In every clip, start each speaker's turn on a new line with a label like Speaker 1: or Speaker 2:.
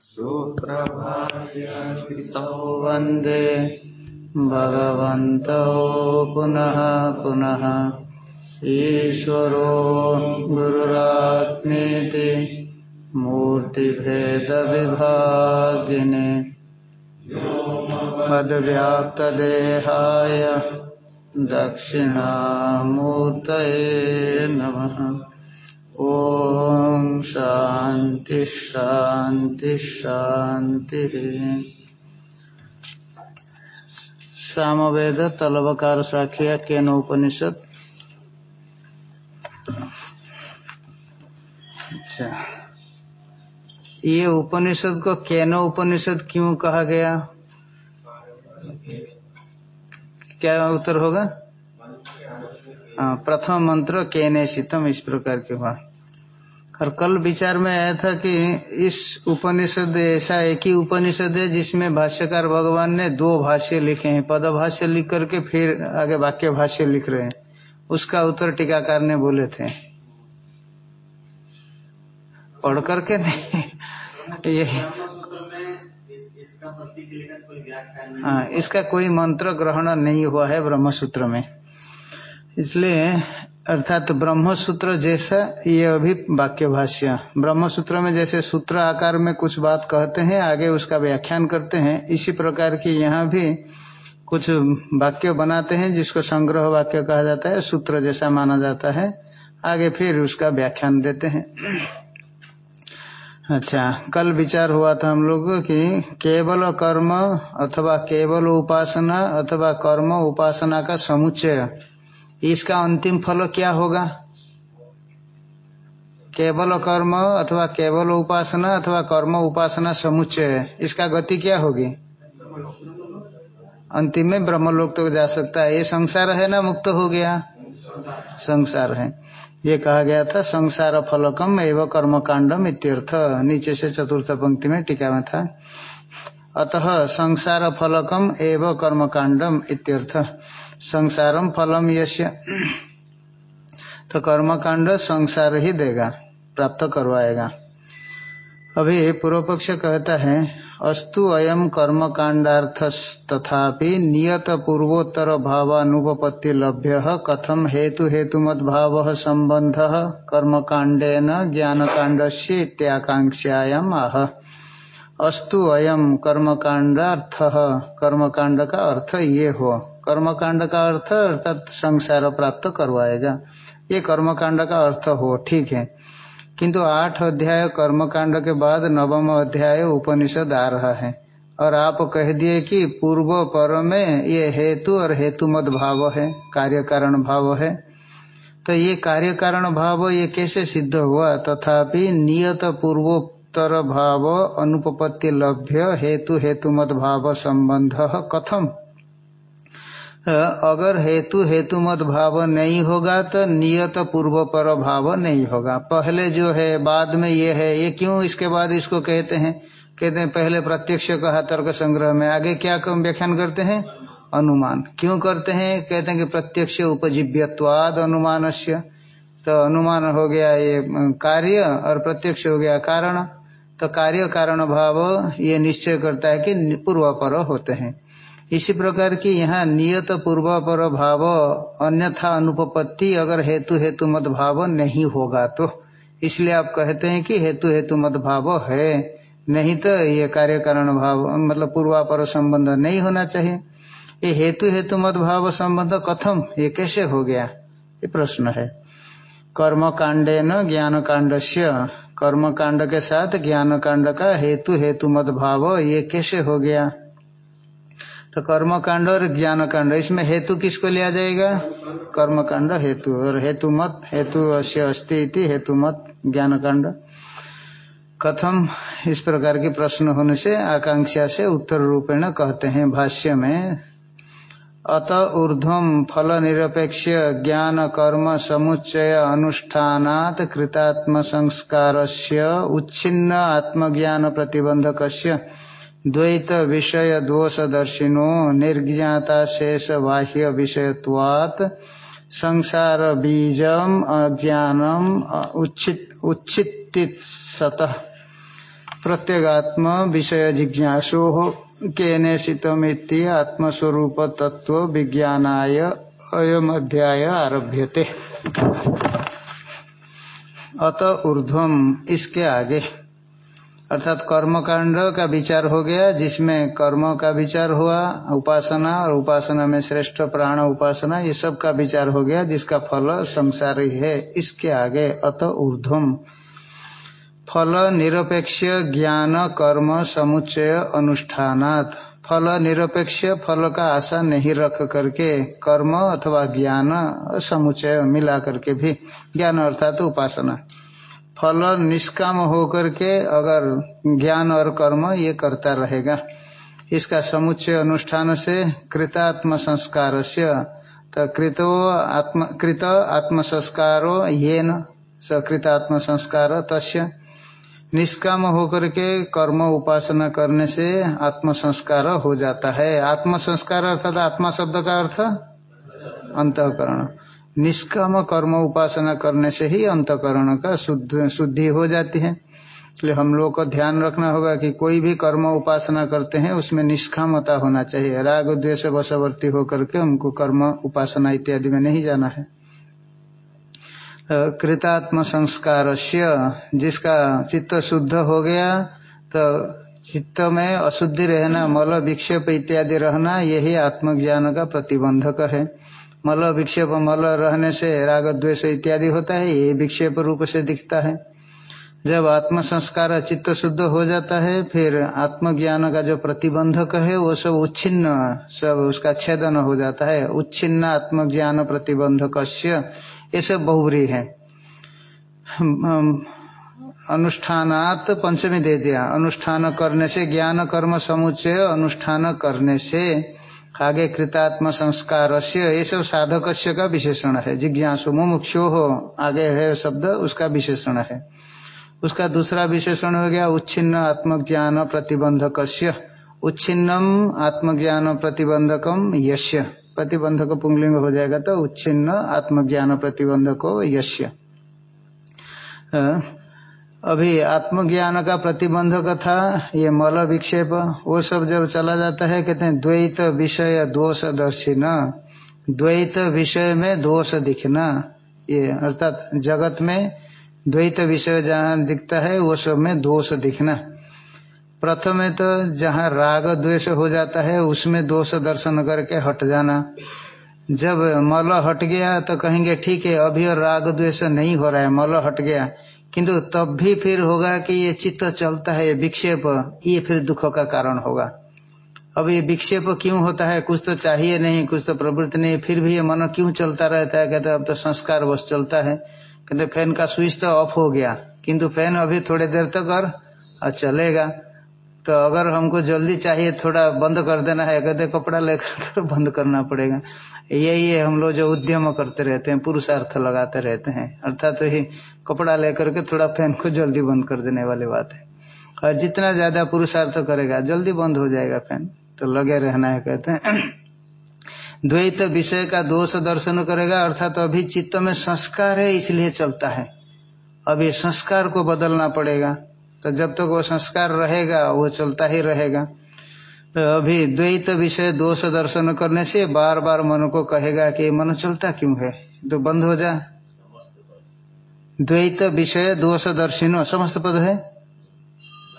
Speaker 1: सूत्रभाष्यकृतौ वंदे भगवन्तौ पुनः पुनः। ईश्वरो गुरुरात्मेति मूर्तिभेदविभागिने। मद्व्याप्तदेहाय दक्षिणामूर्तये नमः। ॐ शान्ति शान्ति शान्तिः। सामवेद तलवकार साखिया केन उपनिषद अच्छा। ये उपनिषद को केन उपनिषद क्यों कहा गया? क्या उत्तर होगा? हाँ प्रथम मंत्र केने शीतम इस प्रकार के हुआ। और कल विचार में आया था कि इस उपनिषद ऐसा एक ही उपनिषद है जिसमें भाष्यकार भगवान ने दो भाष्य लिखे हैं। पद भाष्य लिख करके फिर आगे वाक्य भाष्य लिख रहे हैं। उसका उत्तर टीकाकार ने बोले थे। पढ़ करके नहीं, ये हाँ इसका कोई मंत्र ग्रहण नहीं हुआ है ब्रह्म सूत्र में। इसलिए अर्थात ब्रह्म सूत्र जैसा ये अभी वाक्य भाष्य ब्रह्म सूत्र में जैसे सूत्र आकार में कुछ बात कहते हैं आगे उसका व्याख्यान करते हैं। इसी प्रकार की यहाँ भी कुछ वाक्य बनाते हैं जिसको संग्रह वाक्य कहा जाता है सूत्र जैसा माना जाता है। आगे फिर उसका व्याख्यान देते हैं। अच्छा कल विचार हुआ था हम लोग कि केवल कर्म अथवा केवल उपासना अथवा कर्म उपासना का समुच्चय, इसका अंतिम फल क्या होगा? केवल कर्म अथवा केवल उपासना अथवा कर्म उपासना समुच्चय, इसका गति क्या होगी? अंतिम में ब्रह्मलोक तो जा सकता है। ये संसार है ना, मुक्त हो गया? संसार है। ये कहा गया था, संसार फलकम एवं कर्म कांडम इत्यर्थ। नीचे से चतुर्थ पंक्ति में टीका में था। अतः संसार फलकम एवं कर्म कांडम इत्यर्थ। संसारम फलम यश तो कर्म कांड संसार ही देगा, प्राप्त करवाएगा। अभी पूर्व पक्ष कहता है अस्तु अयम कर्म कांडार्थ तथापि नियत पूर्वोत्तर भावानुपत्ति लभ्य कथम हेतु हेतु मद भाव संबंध कर्म कांडेन ज्ञान कांड से इत्याकांक्षायाम आह। अस्तु अयम कर्म कांडार्थ कर्म कांड का अर्थ ये हो। कर्मकांड का अर्थ अर्थात संसार प्राप्त करवाएगा ये कर्मकांड का अर्थ हो, ठीक है। किंतु आठ अध्याय कर्मकांड के बाद नवम अध्याय उपनिषद आ रहा है। और आप कह दिए कि पूर्व पर में ये हेतु और हेतु मद भाव है कार्य कारण भाव है। तो ये कार्य कारण भाव ये कैसे सिद्ध हुआ? तथापि नियत पूर्वोत्तर भाव, अनुपपत्ति लभ्य, हेतु हेतु मद भाव संबंध कथम। अगर हेतु हेतु मत भाव नहीं होगा तो नियत पूर्व पर भाव नहीं होगा। पहले जो है, बाद में ये है, ये क्यों इसके बाद इसको कहते हैं? कहते हैं, पहले प्रत्यक्ष कहा, तर्क संग्रह में। आगे क्या कम व्याख्यान करते हैं? अनुमान। क्यों करते हैं? कहते हैं कि प्रत्यक्ष उपजीव्यवाद अनुमान तो अनुमान हो गया ये कार्य और प्रत्यक्ष हो गया कारण। तो कार्य, कारण, भाव ये निश्चय करता है कि पूर्व पर होते हैं। इसी प्रकार की यहाँ नियत पूर्व पर भाव अन्यथा अनुपपत्ति अगर हेतु हेतु मत भाव नहीं होगा तो। इसलिए आप कहते हैं कि हेतु हेतु मत भाव है। नहीं तो ये कार्य कारण भाव मतलब पूर्वापर संबंध नहीं होना चाहिए। ये हेतु हेतु मत भाव संबंध कथम, ये कैसे हो गया? ये प्रश्न है। कर्म कांडे न ज्ञान कांड कर्म कांड के साथ ज्ञान कांड का हेतु हेतु मत भाव, ये कैसे हो गया? तो कर्म कांड और ज्ञान कांड इसमें हेतु किसको लिया जाएगा? कर्म कांड हेतु। और हेतु मत, हेतु अश्य अस्ति इति, हेतु मत ज्ञान कांड कथम इस प्रकार के प्रश्न होने से, आकांक्षा से उत्तर रूपेण कहते हैं भाष्य में, अत ऊर्ध्व फल निरपेक्ष ज्ञान कर्म समुच्चय अनुष्ठानात कृतात्म संस्कार से उच्छिन्न आत्मज्ञान प्रतिबंधक द्वैत विषय दोष दर्शिनो निर्ज्ञाता शेष बाह्य विषयत्वात् संसार बीजम अज्ञानम उच्छित सतः प्रत्येगात्म विषय जिज्ञासो केने सितमिति आत्मस्वरूप तत्व विज्ञानाय अयम अध्याय आरभ्यते। अत ऊर्ध्वम, इसके आगे। अर्थात कर्म कांड का विचार हो गया, जिसमें कर्म का विचार हुआ, उपासना और उपासना में श्रेष्ठ प्राण उपासना, ये सब का विचार हो गया, जिसका फल संसार है। इसके आगे अत ऊर्धम फल निरपेक्ष ज्ञान, कर्म, समुच्चय, अनुष्ठानात्। फल निरपेक्ष, फल का आशा नहीं रख करके कर्म अथवा ज्ञान, समुच्चय मिला करके भी। ज्ञान अर्थात उपासना। फल निष्काम होकर के अगर ज्ञान और कर्म ये करता रहेगा। इसका समुच्चय अनुष्ठान से कृतात्म संस्कार से तो कृतो आत्म, कृत आत्म संस्कारो ये न सकृतात्म संस्कार तस्य। निष्काम होकर के कर्म उपासना करने से आत्म संस्कार हो जाता है। आत्म संस्कार अर्थात आत्मा शब्द का अर्थ? अंतकरण। निष्काम कर्म उपासना करने से ही अंतकरण का शुद्ध, शुद्धि हो जाती है। इसलिए हम लोग को ध्यान रखना होगा कि कोई भी कर्म उपासना करते हैं, उसमें निष्कामता होना चाहिए। राग, द्वेष, वशवर्ती होकर के हमको कर्म उपासना इत्यादि में नहीं जाना है। कृतात्म संस्कार जिसका चित्त शुद्ध हो गया तो चित्त में अशुद्धि रहना, मल, विक्षेप इत्यादि रहना, यही आत्मज्ञान का प्रतिबंधक है। मल विक्षेप मल रहने से राग, द्वेष इत्यादि होता है, ये विक्षेप रूप से दिखता है। जब आत्म संस्कार चित्त शुद्ध हो जाता है, फिर आत्मज्ञान का जो प्रतिबंधक है, वो सब उच्छिन्न, सब उसका छेदन हो जाता है। उच्छिन्न आत्मज्ञान प्रतिबंधक ये सब बहुबरी है। अनुष्ठानात पंचमी दे दिया। अनुष्ठान करने से ज्ञान कर्म समुच्चय, अनुष्ठान करने से आगे कृतात्म संस्कार से ये सब साधक का विशेषण है। जिज्ञासु मुमुक्षो हो आगे है शब्द, उसका विशेषण है। उसका दूसरा विशेषण हो गया उच्छिन्न आत्मज्ञान प्रतिबंधक उच्छिन्नम आत्मज्ञान प्रतिबंधकम यश्य प्रतिबंधक पुंगलिंग हो जाएगा तो उच्छिन्न आत्मज्ञान प्रतिबंधक यश्य अभी आत्मज्ञान का प्रतिबंधक था, ये मल विक्षेप, वो सब जब चला जाता है, कहते हैं, द्वैत विषय दोष दर्शिन। द्वैत विषय में दोष दिखना, ये अर्थात जगत में द्वैत विषय जहाँ दिखता है, वो सब में दोष दिखना। प्रथम तो जहाँ राग द्वेष हो जाता है, उसमें दोष दर्शन करके हट जाना। जब मल हट गया तो कहेंगे, ठीक है, अभी राग द्वेष नहीं हो रहा है, मल हट गया। किंतु तब भी फिर होगा कि ये चित्त चलता है, ये विक्षेप, ये फिर दुख का कारण होगा। अब ये विक्षेप क्यों होता है? कुछ तो चाहिए नहीं, कुछ तो प्रवृत्ति नहीं, फिर भी ये मन क्यों चलता रहता है? कहते अब तो संस्कार बस चलता है। कहते फ़ैन का स्विच तो ऑफ़ हो गया। किंतु फ़ैन अभी थोड़ी देर तक और चलेगा। तो अगर हमको जल्दी चाहिए, थोड़ा बंद कर देना है, कहते कपड़ा लेकर बंद करना पड़ेगा। यही है, हम लोग जो उद्यम करते रहते हैं, पुरुषार्थ लगाते रहते हैं। अर्थात तो ही कपड़ा लेकर के थोड़ा फ़ैन को जल्दी बंद कर देने वाली बात है। और जितना ज़्यादा पुरुषार्थ करेगा, जल्दी बंद हो जाएगा फ़ैन तो लगे रहना है, कहते हैं। द्वैत विषय का दोष दर्शन करेगा, अर्थात तो अभी चित्त में संस्कार है, इसलिए चलता है। अभी संस्कार को बदलना पड़ेगा। तो जब तक तो वो संस्कार रहेगा, वो चलता ही रहेगा। तो अभी द्वैत विषय दोष दर्शन करने से बार बार मन को कहेगा कि मन चलता क्यों है? तो बंद हो जा। द्वैत विषय दोष दर्शिनो समस्त पद है?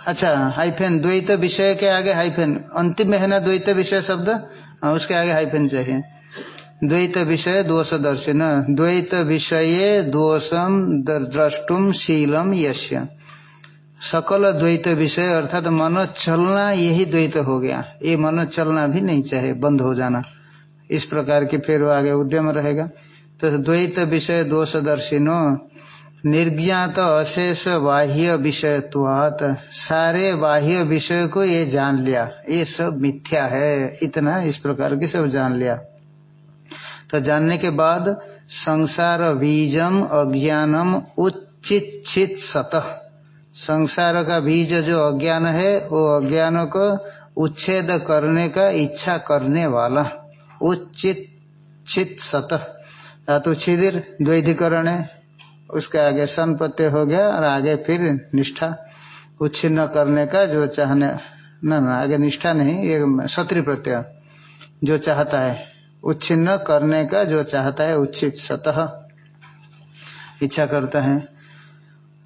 Speaker 1: अच्छा हाइफेन द्वैत विषय के आगे हाइफेन। अंतिम में है ना द्वैत विषय शब्द? हाँ उसके आगे हाइफेन चाहिए। द्वैत विषय दोष दर्शन द्वैत विषय दोषम द्रष्टुम शीलम यश्य। सकल द्वैत विषय अर्थात मन चलना यही द्वैत हो गया। ये मन चलना भी नहीं चाहे, बंद हो जाना। इस प्रकार के फिर आगे उद्यम रहेगा। तो द्वैत विषय दोष दोषदर्शिनो, निर्ज्ञात अशेष बाह्य विषयत्वात। सारे बाह्य विषय को ये जान लिया। ये सब मिथ्या है। इतना इस प्रकार की सब जान लिया। तो जानने के बाद संसार बीजम अज्ञानम उच्चित सतह संसार का बीज जो अज्ञान है, वो अज्ञान को उच्छेद करने का इच्छा करने वाला। उचित चित सतह धातु छिदिर, द्वैधिकरण है। उसके आगे सन प्रत्यय हो गया और आगे फिर निष्ठा। उच्छिन्न करने का जो चाहने, न न, आगे निष्ठा नहीं, ये सत्री प्रत्यय। जो चाहता है, उच्छिन्न करने का जो चाहता है, उच्छित सतह इच्छा करता है।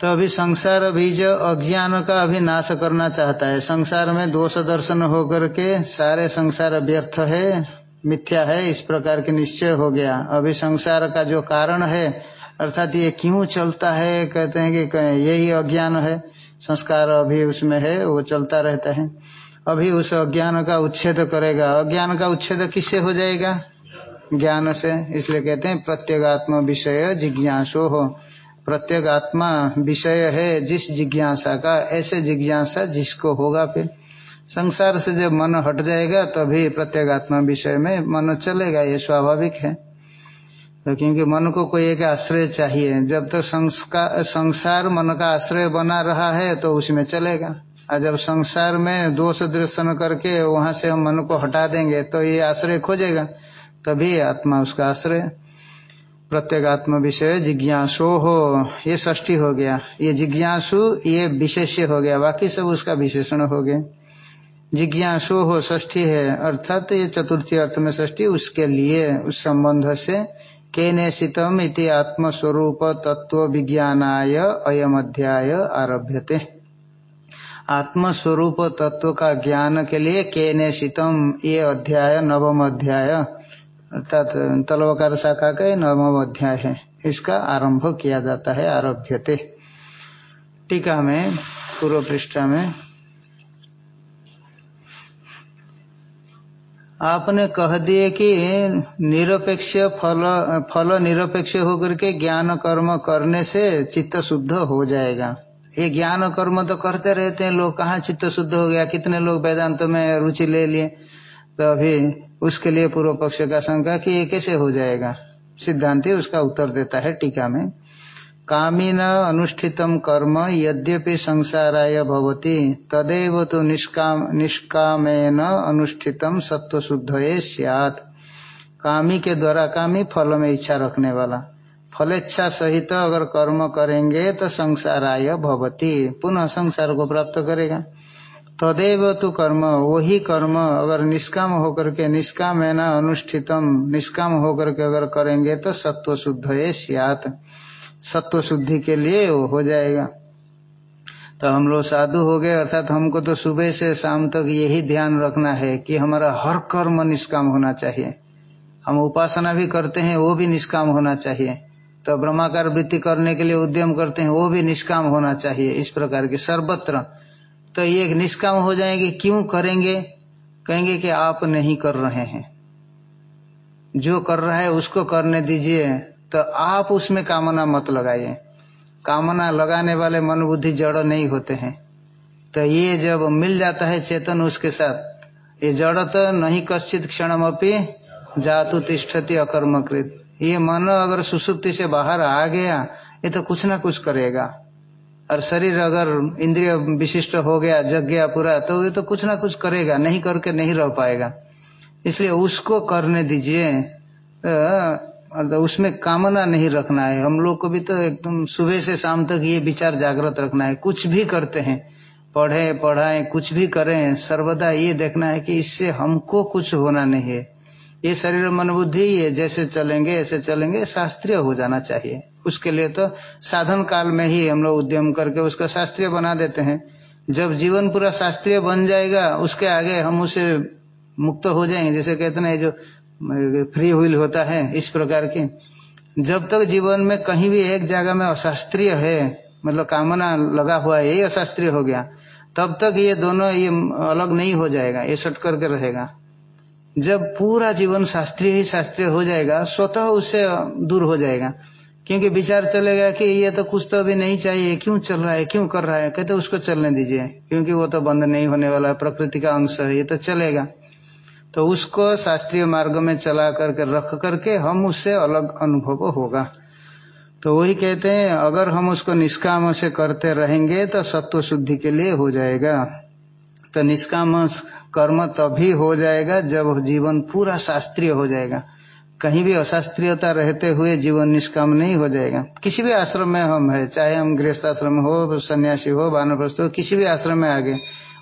Speaker 1: तो अभी संसार बीज अज्ञान का अभी नाश करना चाहता है। संसार में दोष दर्शन होकर के सारे संसार व्यर्थ है, मिथ्या है, इस प्रकार के निश्चय हो गया। अभी संसार का जो कारण है, अर्थात ये क्यों चलता है, कहते हैं कि यही अज्ञान है, संस्कार अभी उसमें है, वो चलता रहता है। अभी उस अज्ञान का उच्छेद करेगा। अज्ञान का उच्छेद किससे हो जाएगा? ज्ञान से। इसलिए कहते हैं प्रत्येगात्म विषय जिज्ञासो। हो प्रत्येक आत्मा विषय है जिस जिज्ञासा का, ऐसे जिज्ञासा जिसको होगा फिर। संसार से जब मन हट जाएगा, तभी प्रत्येक आत्मा विषय में मन चलेगा, ये स्वाभाविक है। तो क्योंकि मन को कोई एक आश्रय चाहिए, जब तक तो संसार मन का आश्रय बना रहा है तो उसमें चलेगा। और जब संसार में दोष दर्शन करके वहाँ से हम मन को हटा देंगे तो ये आश्रय खोजेगा, तभी आत्मा उसका आश्रय। प्रत्येक आत्म विषय जिज्ञासु हो ये ष्ठी हो गया। ये जिज्ञासु, ये विशेष्य हो गया। बाकी सब उसका विशेषण हो गया जिज्ञासु हो ष्ठी है, अर्थात ये चतुर्थी अर्थ में ष्ठी उसके लिए, उस संबंध से केनेशितम इति आत्मस्वरूप तत्व विज्ञानाय अयम अध्याय आरभ्यते। आत्मस्वरूप तत्व का ज्ञान के लिए केनेशितम ये अध्याय, नवम अध्याय अर्थात तलवकार शाखा का नवम अध्याय है। इसका आरंभ किया जाता है, आरभ्यते। टीका में, पूर्व पृष्ठा में, आपने कह दिए कि निरपेक्ष फल फल निरपेक्ष होकर के ज्ञान कर्म करने से चित्त शुद्ध हो जाएगा। ये ज्ञान कर्म तो करते रहते हैं, लोग कहाँ चित्त शुद्ध हो गया? कितने लोग वेदांत में रुचि ले लिए? तो अभी उसके लिए पूर्व पक्ष का शंका कि ये कैसे हो जाएगा? सिद्धांति उसका उत्तर देता है टीका में। कामिन अनुष्ठितम कर्म यद्यपि संसाराय भवति, तदेव तो निष्काम, निष्कामेन अनुष्ठितम सत्व शुद्ध सियात। कामी के द्वारा कामी फल में इच्छा रखने वाला। फलेच्छा सहित अगर कर्म करेंगे तो संसाराय भवती। पुनः संसार को प्राप्त करेगा। तदेव तो कर्म वही कर्म, अगर निष्काम होकर के निष्काम है ना, अनुष्ठितम, निष्काम होकर के अगर करेंगे तो सत्व शुद्ध है, सियात। सत्व शुद्धि के लिए वो हो जाएगा। तो हम लोग साधु हो गए, अर्थात हमको तो सुबह से शाम तक यही ध्यान रखना है कि हमारा हर कर्म निष्काम होना चाहिए। हम उपासना भी करते हैं, वो भी निष्काम होना चाहिए। तो ब्रह्माकार वृत्ति करने के लिए उद्यम करते हैं, वो भी निष्काम होना चाहिए। इस प्रकार के सर्वत्र तो ये निष्काम हो जाएँगे। क्यों करेंगे? कहेंगे कि आप नहीं कर रहे हैं। जो कर रहा है उसको करने दीजिए। तो आप उसमें कामना मत लगाइए। कामना लगाने वाले मन बुद्धि जड़ नहीं होते हैं। तो ये जब मिल जाता है चेतन उसके साथ, ये जड़ तो नहीं कश्चित क्षण अपनी जातु तिष्ठति अकर्मकृत। ये मन अगर सुसुप्ति से बाहर आ गया, ये तो कुछ ना कुछ करेगा। और शरीर अगर इंद्रिय विशिष्ट हो गया, जग गया पूरा तो ये तो कुछ ना कुछ करेगा, नहीं करके नहीं रह पाएगा। इसलिए उसको करने दीजिए। तो उसमें कामना नहीं रखना है। हम लोग को भी तो एकदम सुबह से शाम तक ये विचार जागृत रखना है। कुछ भी करते हैं, पढ़े, पढ़ाएँ, कुछ भी करें, सर्वदा ये देखना है कि इससे हमको कुछ होना नहीं है। ये शरीर मन बुद्धि ये जैसे चलेंगे, ऐसे चलेंगे, शास्त्रीय हो जाना चाहिए। उसके लिए तो साधन काल में ही हम लोग उद्यम करके उसका शास्त्रीय बना देते हैं। जब जीवन पूरा शास्त्रीय बन जाएगा, उसके आगे हम उसे मुक्त हो जाएँगे। जैसे कहते हैं जो फ्री व्हील होता है, इस प्रकार की। जब तक जीवन में कहीं भी एक जगह में अशास्त्रीय है मतलब कामना लगा हुआ है, यही अशास्त्रीय हो गया, तब तक ये दोनों, ये अलग नहीं हो जाएगा, ये सट करके रहेगा। जब पूरा जीवन शास्त्रीय ही शास्त्रीय हो जाएगा, स्वतः उससे दूर हो जाएगा। क्योंकि विचार चलेगा कि ये तो कुछ तो अभी नहीं चाहिए, क्यों चल रहा है, क्यों कर रहा है? कहते उसको चलने दीजिए, क्योंकि वो तो बंद नहीं होने वाला है प्रकृति का अंश है, ये तो चलेगा। तो उसको शास्त्रीय मार्ग में चला करके, रख करके हम उससे अलग अनुभव होगा। तो वही कहते हैं, अगर हम उसको निष्काम से करते रहेंगे तो सत्व शुद्धि के लिए हो जाएगा। तो निष्काम कर्म तभी हो जाएगा जब जीवन पूरा शास्त्रीय हो जाएगा। कहीं भी अशास्त्रीयता रहते हुए जीवन निष्काम नहीं हो जाएगा। किसी भी आश्रम में हम है, चाहे हम गृहस्थ आश्रम हो, सन्यासी हो वानप्रस्थ हो, किसी भी आश्रम में आगे,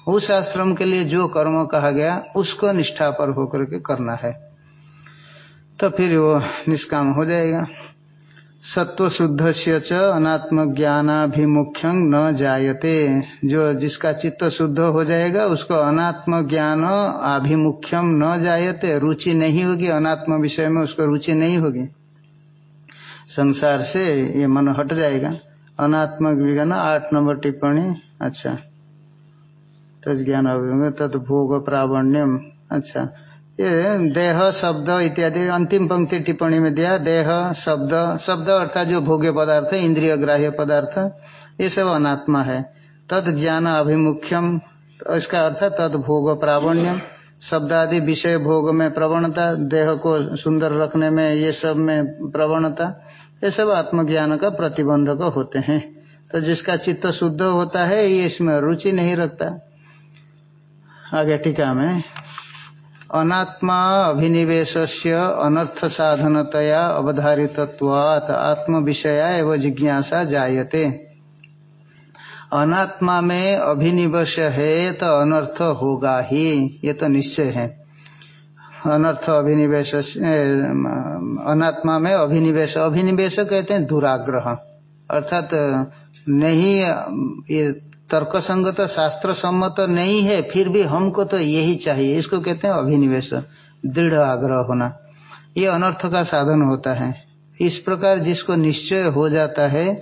Speaker 1: उस आश्रम के लिए जो कर्म कहा गया, उसको निष्ठा पर होकर के करना है। तो फिर वो निष्काम हो जाएगा। सत्व शुद्ध से च अनात्म ज्ञानाभिमुख्यं न जायते। जो जिसका चित्त शुद्ध हो जाएगा, उसको अनात्म ज्ञान आभिमुख्यम न जायते। रुचि नहीं होगी अनात्म विषय में, उसको रुचि नहीं होगी। संसार से ये मन हट जाएगा। अनात्म विज्ञान, आठ नंबर टिप्पणी। अच्छा। तज ज्ञान तद भोग प्रावण्यम अच्छा। ये देह, शब्द इत्यादि, अंतिम पंक्ति टिप्पणी में दिया, देह, शब्द शब्द अर्थात जो भोग्य पदार्थ, इंद्रिय ग्राह्य पदार्थ, ये सब अनात्मा है। तद ज्ञान अभिमुख्यम, इसका अर्थ तद भोग प्रावण्यम। शब्द आदि विषय भोग में प्रवणता, देह को सुंदर रखने में, ये सब में प्रवणता, ये सब आत्मज्ञान का प्रतिबंधक होते हैं। तो जिसका चित्त शुद्ध होता है, ये इसमें रुचि नहीं रखता। आगे टीका में अनात्मा अभिनिवेश अनर्थ साधनतया अवधारितत्वात् आत्म विषया एवं जिज्ञासा जायते। अनात्मा में अभिनिवेश है तो अनर्थ होगा ही, ये तो निश्चय है। अनर्थ अभिनिवेश अनात्मा में अभिनिवेश अभिनिवेश कहते हैं दुराग्रह। अर्थात, नहीं, ये तर्क संगत शास्त्र सम्मत नहीं है, फिर भी हमको तो यही चाहिए। इसको कहते हैं अभिनिवेश दृढ़ आग्रह होना। ये अनर्थ का साधन होता है। इस प्रकार जिसको निश्चय हो जाता है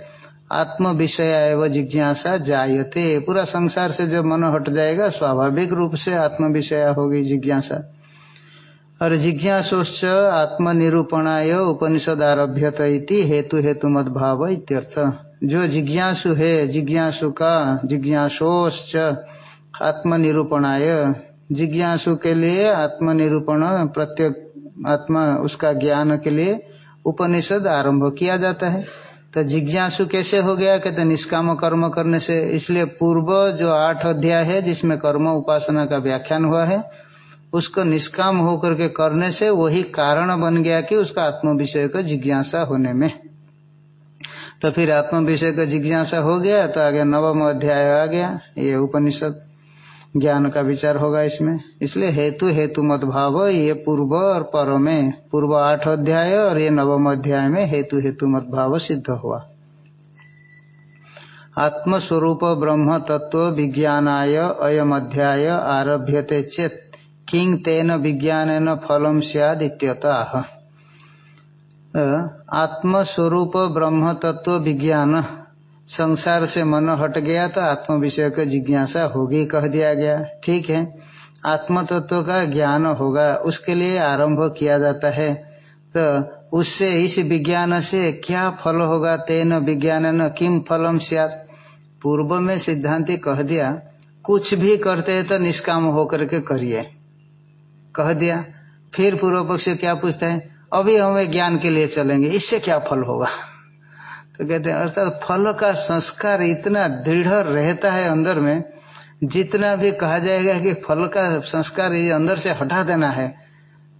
Speaker 1: आत्म विषय एवं जिज्ञासा जायते। पूरा संसार से जब मन हट जाएगा, स्वाभाविक रूप से आत्म विषय होगी जिज्ञासा। और जिज्ञासोश्च आत्मनिरूपणाय उपनिषद आरभ्यत हेतु हेतु मद भाव इत्यर्थ। जो जिज्ञासु है, जिज्ञासु का जिज्ञासोश्च आत्मनिरूपणाय। जिज्ञासु के लिए आत्मनिरूपण, प्रत्येक आत्मा उसका ज्ञान के लिए उपनिषद आरंभ किया जाता है। तो जिज्ञासु कैसे हो गया? कहते निष्काम कर्म करने से। इसलिए पूर्व जो आठ अध्याय है, जिसमें कर्म उपासना का व्याख्यान हुआ है, उसको निष्काम होकर के करने से वही कारण बन गया कि उसका आत्म विषय का जिज्ञासा होने में। तो फिर आत्म विषय का जिज्ञासा हो गया तो आगे नवम अध्याय आ गया, ये उपनिषद ज्ञान का विचार होगा इसमें। इसलिए हेतु हेतु मत भाव ये पूर्व और पर में पूर्व आठ अध्याय और ये नवम अध्याय में हेतु हेतु मत भाव सिद्ध हुआ। आत्मस्वरूप ब्रह्म तत्व विज्ञानाय अयम अध्याय आरभ्यते चेत किंग तेन विज्ञान फलम सियाद इत्यतः आत्म स्वरूप ब्रह्म तत्व विज्ञान। संसार से मन हट गया तो आत्म विषय का जिज्ञासा होगी कह दिया गया। ठीक है? आत्म तत्व का ज्ञान होगा, उसके लिए आरंभ किया जाता है। तो उससे, इस विज्ञान से क्या फल होगा? तेन विज्ञान न किम फलम सियात? पूर्व में सिद्धांति कह दिया, कुछ भी करते हैं तो निष्काम होकर के करिए। कह दिया। फिर पूर्व पक्ष क्या पूछता है? अभी हमें ज्ञान के लिए चलेंगे, इससे क्या फल होगा? तो कहते हैं, अर्थात फल का संस्कार इतना दृढ़ रहता है अंदर में, जितना भी कहा जाएगा कि फल का संस्कार ये अंदर से हटा देना है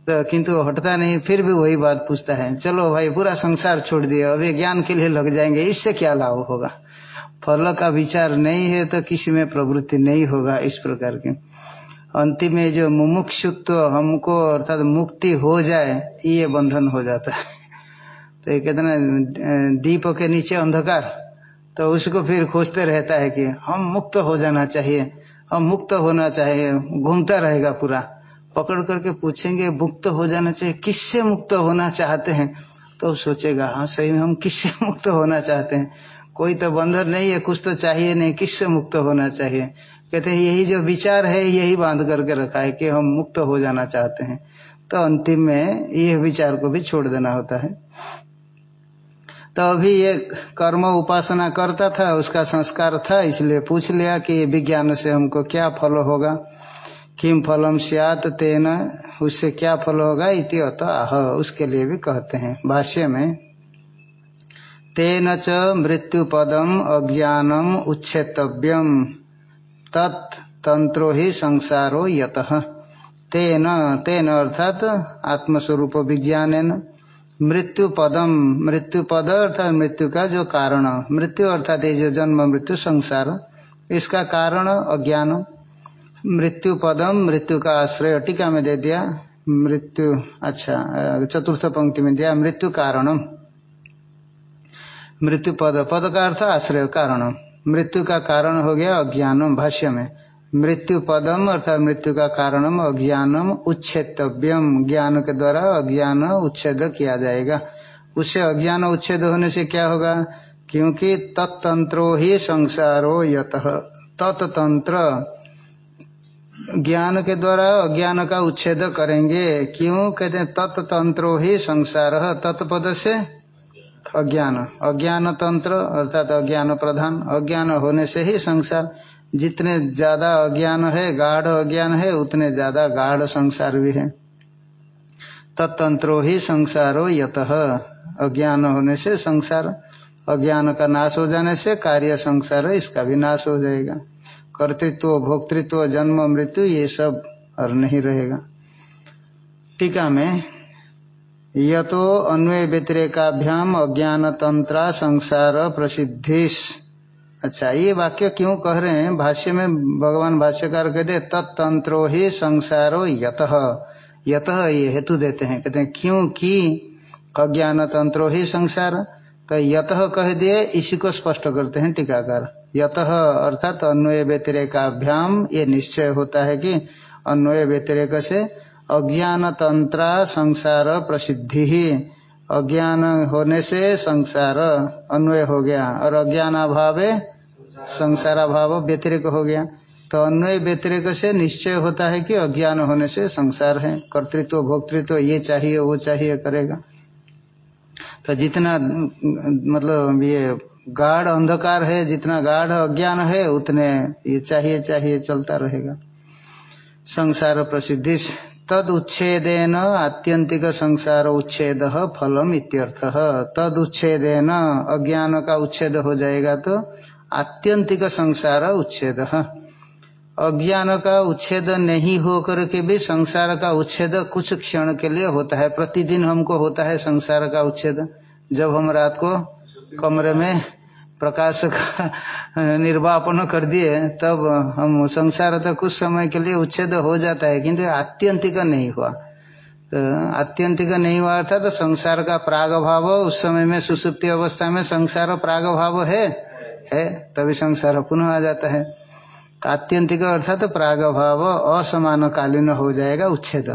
Speaker 1: तो किंतु हटता नहीं, फिर भी वही बात पूछता है, चलो भाई, पूरा संसार छोड़ दिया अभी ज्ञान के लिए लग जाएँगे, इससे क्या लाभ होगा? फल का विचार नहीं है तो किसी में प्रवृत्ति नहीं होगा इस प्रकार की। अंतिम में जो मुमुक्षुत्व हमको अर्थात मुक्ति हो जाए, ये बंधन हो जाता है। तो ये कहते ना, दीप के नीचे अंधकार तो उसको फिर खोजते रहता है कि हम मुक्त हो जाना चाहिए, हम मुक्त होना चाहिए, घूमता रहेगा पूरा। पकड़ करके पूछेंगे, मुक्त हो जाना चाहिए, किससे मुक्त होना चाहते हैं? तो सोचेगा हाँ सही में हम किससे मुक्त होना चाहते हैं? कोई तो बंधन नहीं है, कुछ तो चाहिए नहीं, किससे मुक्त होना चाहिए? कहते हैं, यही जो विचार है, यही बाँध करके रखा है कि हम मुक्त हो जाना चाहते हैं। तो अंतिम में यह विचार को भी छोड़ देना होता है। तो अभी ये कर्म उपासना करता था, उसका संस्कार था, इसलिए पूछ लिया कि ये विज्ञान से हमको क्या फल होगा? किम फलम सियात तेन, उससे क्या फल होगा? इति अत आह, उसके लिए भी कहते हैं। भाष्य में, तेन च मृत्यु पदम अज्ञानम उच्छेतव्यम तत् तंत्रो ही संसारो यत। तेन तेन अर्थात आत्मस्वरूप विज्ञान मृत्यु पदम मृत्यु पद अर्थात मृत्यु का जो कारण, मृत्यु अर्थात ये जो जन्म, मृत्यु संसार, इसका कारण अज्ञान। मृत्यु पदम मृत्यु का आश्रय, टीका में दे दिया, मृत्यु अच्छा चतुर्थ पंक्ति में दिया, मृत्यु कारणम मृत्यु पद पद का अर्थ आश्रय, कारण। मृत्यु का कारण हो गया अज्ञानम भाष्य में मृत्यु पदम अर्थात मृत्यु का कारणम अज्ञानम उच्छेदव्यम। ज्ञान के द्वारा अज्ञान उच्छेद किया जाएगा। उससे अज्ञान उच्छेद होने से क्या होगा? क्योंकि तत्तंत्रो ही संसारो यत। तत्तंत्र ज्ञान के द्वारा अज्ञान का उच्छेद करेंगे। क्यों? कहते हैं, तत्तंत्रो ही संसार। तत्पद से अज्ञान। अज्ञान तंत्र अर्थात अज्ञान प्रधान अज्ञान होने से ही संसार जितने ज़्यादा अज्ञान है, गाढ़ अज्ञान है, उतने ज़्यादा गाढ़ संसार भी है। तत्तंत्रो ही संसारो यत। अज्ञान होने से संसार, अज्ञान का नाश हो जाने से कार्य संसार है, इसका भी नाश हो जाएगा। कर्तृत्व, भोक्तृत्व, जन्म, मृत्यु, ये सब और नहीं रहेगा। टीका में यतो अन्वय व्यतिरेकाभ्याम अज्ञान तंत्रा संसार प्रसिद्धिश अच्छा ये वाक्य क्यों कह रहे हैं? भाष्य में भगवान भाष्यकार कहते तत्तंत्रो ही संसारो यत। यत ये हेतु देते हैं। कहते हैं क्योंकि अज्ञान तंत्रो ही संसार? तो यत कह दिए, इसी को स्पष्ट करते हैं टीकाकार। यत अर्थात अन्वय व्यतिरेकाभ्याम ये निश्चय होता है कि अन्वय व्यतिरेक से अज्ञान तंत्रा संसार प्रसिद्धि। ही अज्ञान होने से संसार अन्वय हो गया, और अज्ञान अभाव संसार अभाव व्यतिरिक हो गया। तो अन्वय व्यतिरिक से निश्चय होता है कि अज्ञान होने से संसार है। कर्तृत्व, भोक्तृत्व, ये चाहिए, वो चाहिए, करेगा। तो जितना मतलब ये गाढ़ अंधकार है, जितना गाढ़ अज्ञान है, उतने ये चाहिए चाहिए, चलता रहेगा। संसार प्रसिद्धि तद उच्छेदेन आत्यंतिक संसार उच्छेद फलम इत्यर्थ। तद उच्छेदेन अज्ञान का उच्छेद हो जाएगा तो आत्यंतिक संसार उच्छेद। अज्ञान का उच्छेद नहीं हो करके भी संसार का उच्छेद कुछ क्षण के लिए होता है। प्रतिदिन हमको होता है संसार का उच्छेद। जब हम रात को कमरे में प्रकाश का निर्वापन कर दिए, तब हम संसार तो कुछ समय के लिए उच्छेद हो जाता है, किंतु आत्यंतिक नहीं हुआ। तो आत्यंतिक नहीं हुआ अर्थात तो संसार का प्राग भाव उस समय में सुसुप्ति अवस्था में संसार प्राग भाव है है, तभी संसार पुनः आ जाता है। आत्यंतिक अर्थात तो प्राग भाव असमान कालीन हो जाएगा उच्छेद।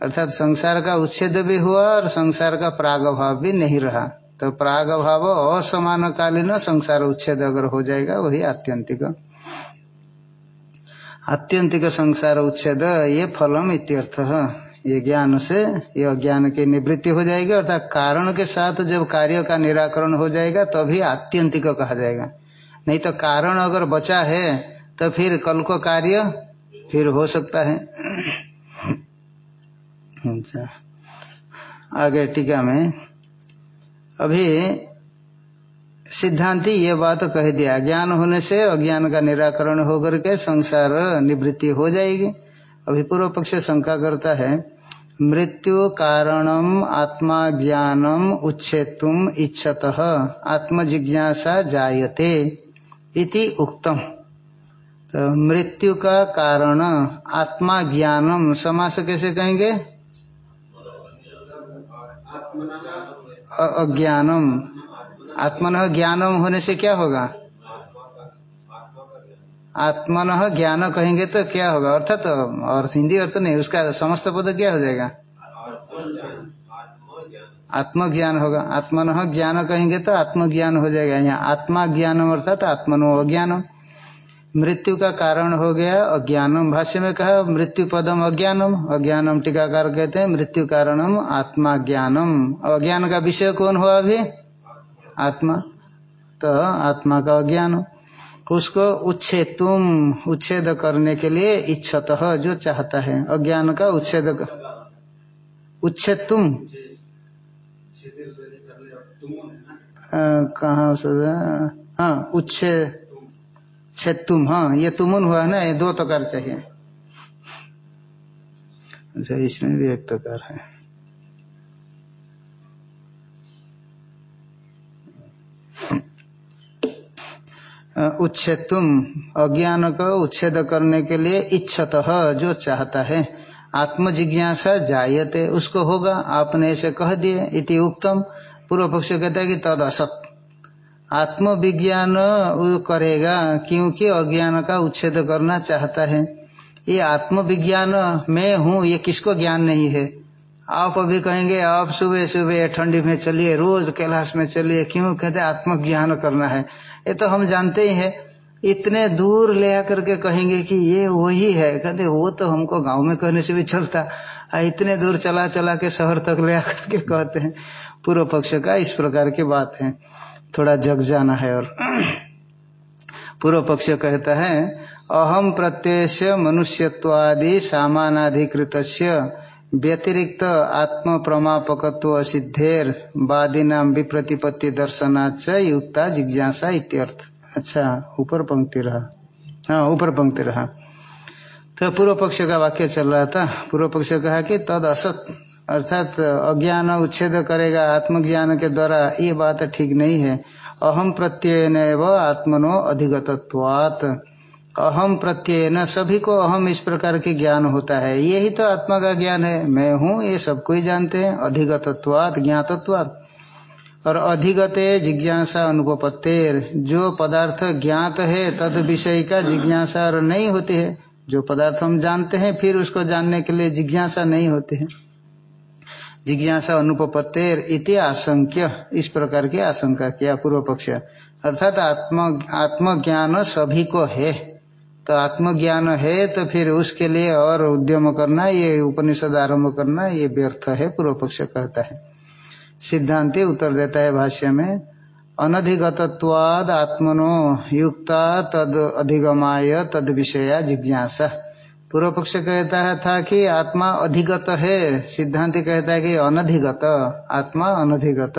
Speaker 1: अर्थात संसार का उच्छेद भी हुआ और संसार का प्राग भाव भी नहीं रहा। तो प्राग भाव असमान कालीन संसार उच्छेद अगर हो जाएगा, वही आत्यंतिक। आत्यंतिक संसार उच्छेद, ये फलम इत्यर्थ। ये ज्ञान से, ये अज्ञान की निवृत्ति हो जाएगी, अर्थात कारण के साथ जब कार्य का निराकरण हो जाएगा, तभी तो आत्यंतिक कहा जाएगा। नहीं तो कारण अगर बचा है तो फिर कल को कार्य फिर हो सकता है। अच्छा। आगे टीका में अभी सिद्धांति ये बात कह दिया, ज्ञान होने से अज्ञान का निराकरण होकर के संसार निवृत्ति हो जाएगी। अभी पूर्व पक्ष शंका करता है, मृत्यु कारणम आत्मा ज्ञानम उच्छेतुम इच्छत, आत्मजिज्ञासा जायते इति उक्तम। तो मृत्यु का कारण आत्मा ज्ञानम समास कैसे कहेंगे? अज्ञानम। आत्मन ज्ञानम होने से क्या होगा? आत्मन ज्ञान कहेंगे तो क्या होगा? अर्थात तो, और हिंदी अर्थ तो नहीं उसका समस्त पद क्या हो जाएगा? आत्मज्ञान होगा। आत्मन ज्ञान कहेंगे तो आत्मज्ञान हो जाएगा। यहाँ आत्मा ज्ञानम अर्थात आत्मनो अज्ञानम। मृत्यु का कारण हो गया अज्ञानम भाष्य में कहा मृत्यु पदम अज्ञानम अज्ञानम टीकाकार कहते हैं मृत्यु कारणम आत्मा ज्ञानम अज्ञान का विषय कौन हुआ अभी? आत्मा। तो आत्मा का अज्ञान। उसको उच्छेद तुम उच्छेद करने के लिए इच्छत जो चाहता है अज्ञान का उच्छेद उच्छेद तुम कहा हाँ उच्छेद छेद तुम हाँ ये तुमुन हुआ ना, ये दो तकार चाहिए। अच्छा इसमें भी एक तकार है। उच्छेद तुम, अज्ञान का उच्छेद करने के लिए इच्छत जो चाहता है आत्म जिज्ञासा जायते, उसको होगा, आपने ऐसे कह दिए, इति उत्तम पूर्व पक्ष कहता है कि तद असत आत्मविज्ञान करेगा, क्योंकि अज्ञान का उच्छेद करना चाहता है। ये आत्मविज्ञान मैं हूँ, ये किसको ज्ञान नहीं है? आप अभी कहेंगे, आप सुबह सुबह ठंडी में चलिए, रोज कैलाश में चलिए, क्यों? कहते आत्मज्ञान करना है। ये तो हम जानते ही है। इतने दूर ले आकर के कहेंगे कि ये वही है। कहते वो तो हमको गाँव में कहने से भी चलता। इतने दूर चला चला के शहर तक ले आकर के कहते हैं। पूर्व पक्ष का इस प्रकार की बात है। थोड़ा जग जाना है और पूर्व पक्ष कहता है अहम प्रत्यक्ष मनुष्यत्वादि सामानाधिकृत व्यतिरिक्त आत्म प्रमापकत्व सिद्धेर वादीना विप्रतिपत्ति दर्शनाच युक्ता जिज्ञासा इत्यर्थ। अच्छा ऊपर पंक्ति रहा। हाँ ऊपर पंक्ति रहा। तो पूर्व पक्ष का वाक्य चल रहा था। पूर्व पक्ष कहा कि तद असत अर्थात अज्ञान उच्छेद करेगा आत्मज्ञान के द्वारा ये बात ठीक नहीं है। अहम प्रत्यय आत्मनो अधिगतत्वात। अहम प्रत्यय न सभी को अहम इस प्रकार के ज्ञान होता है। यही तो आत्मा का ज्ञान है। मैं हूँ, ये सबको ही जानते हैं। अधिगतत्वात, ज्ञातत्वात। और अधिगते जिज्ञासा अनुपत्तेर जो पदार्थ ज्ञात है, तद विषय का जिज्ञासा और नहीं होती है। जो पदार्थ हम जानते हैं, फिर उसको जानने के लिए जिज्ञासा नहीं होती है। जिज्ञासा अनुपत्तेर इति आशंक्य, इस प्रकार की आशंका किया पूर्व पक्ष। अर्थात आत्म, आत्मज्ञान सभी को है। तो आत्मज्ञान है तो फिर उसके लिए और उद्यम करना, ये उपनिषद आरंभ करना, ये व्यर्थ है, पूर्व पक्ष कहता है। सिद्धांति उत्तर देता है भाष्य में अनधिगतवाद आत्मनो युक्ता तद अधिगमाय तद विषया जिज्ञासा। पूर्व पक्ष कहता है था कि आत्मा अधिगत है। सिद्धांति कहता है कि अनधिगत, आत्मा अनधिगत।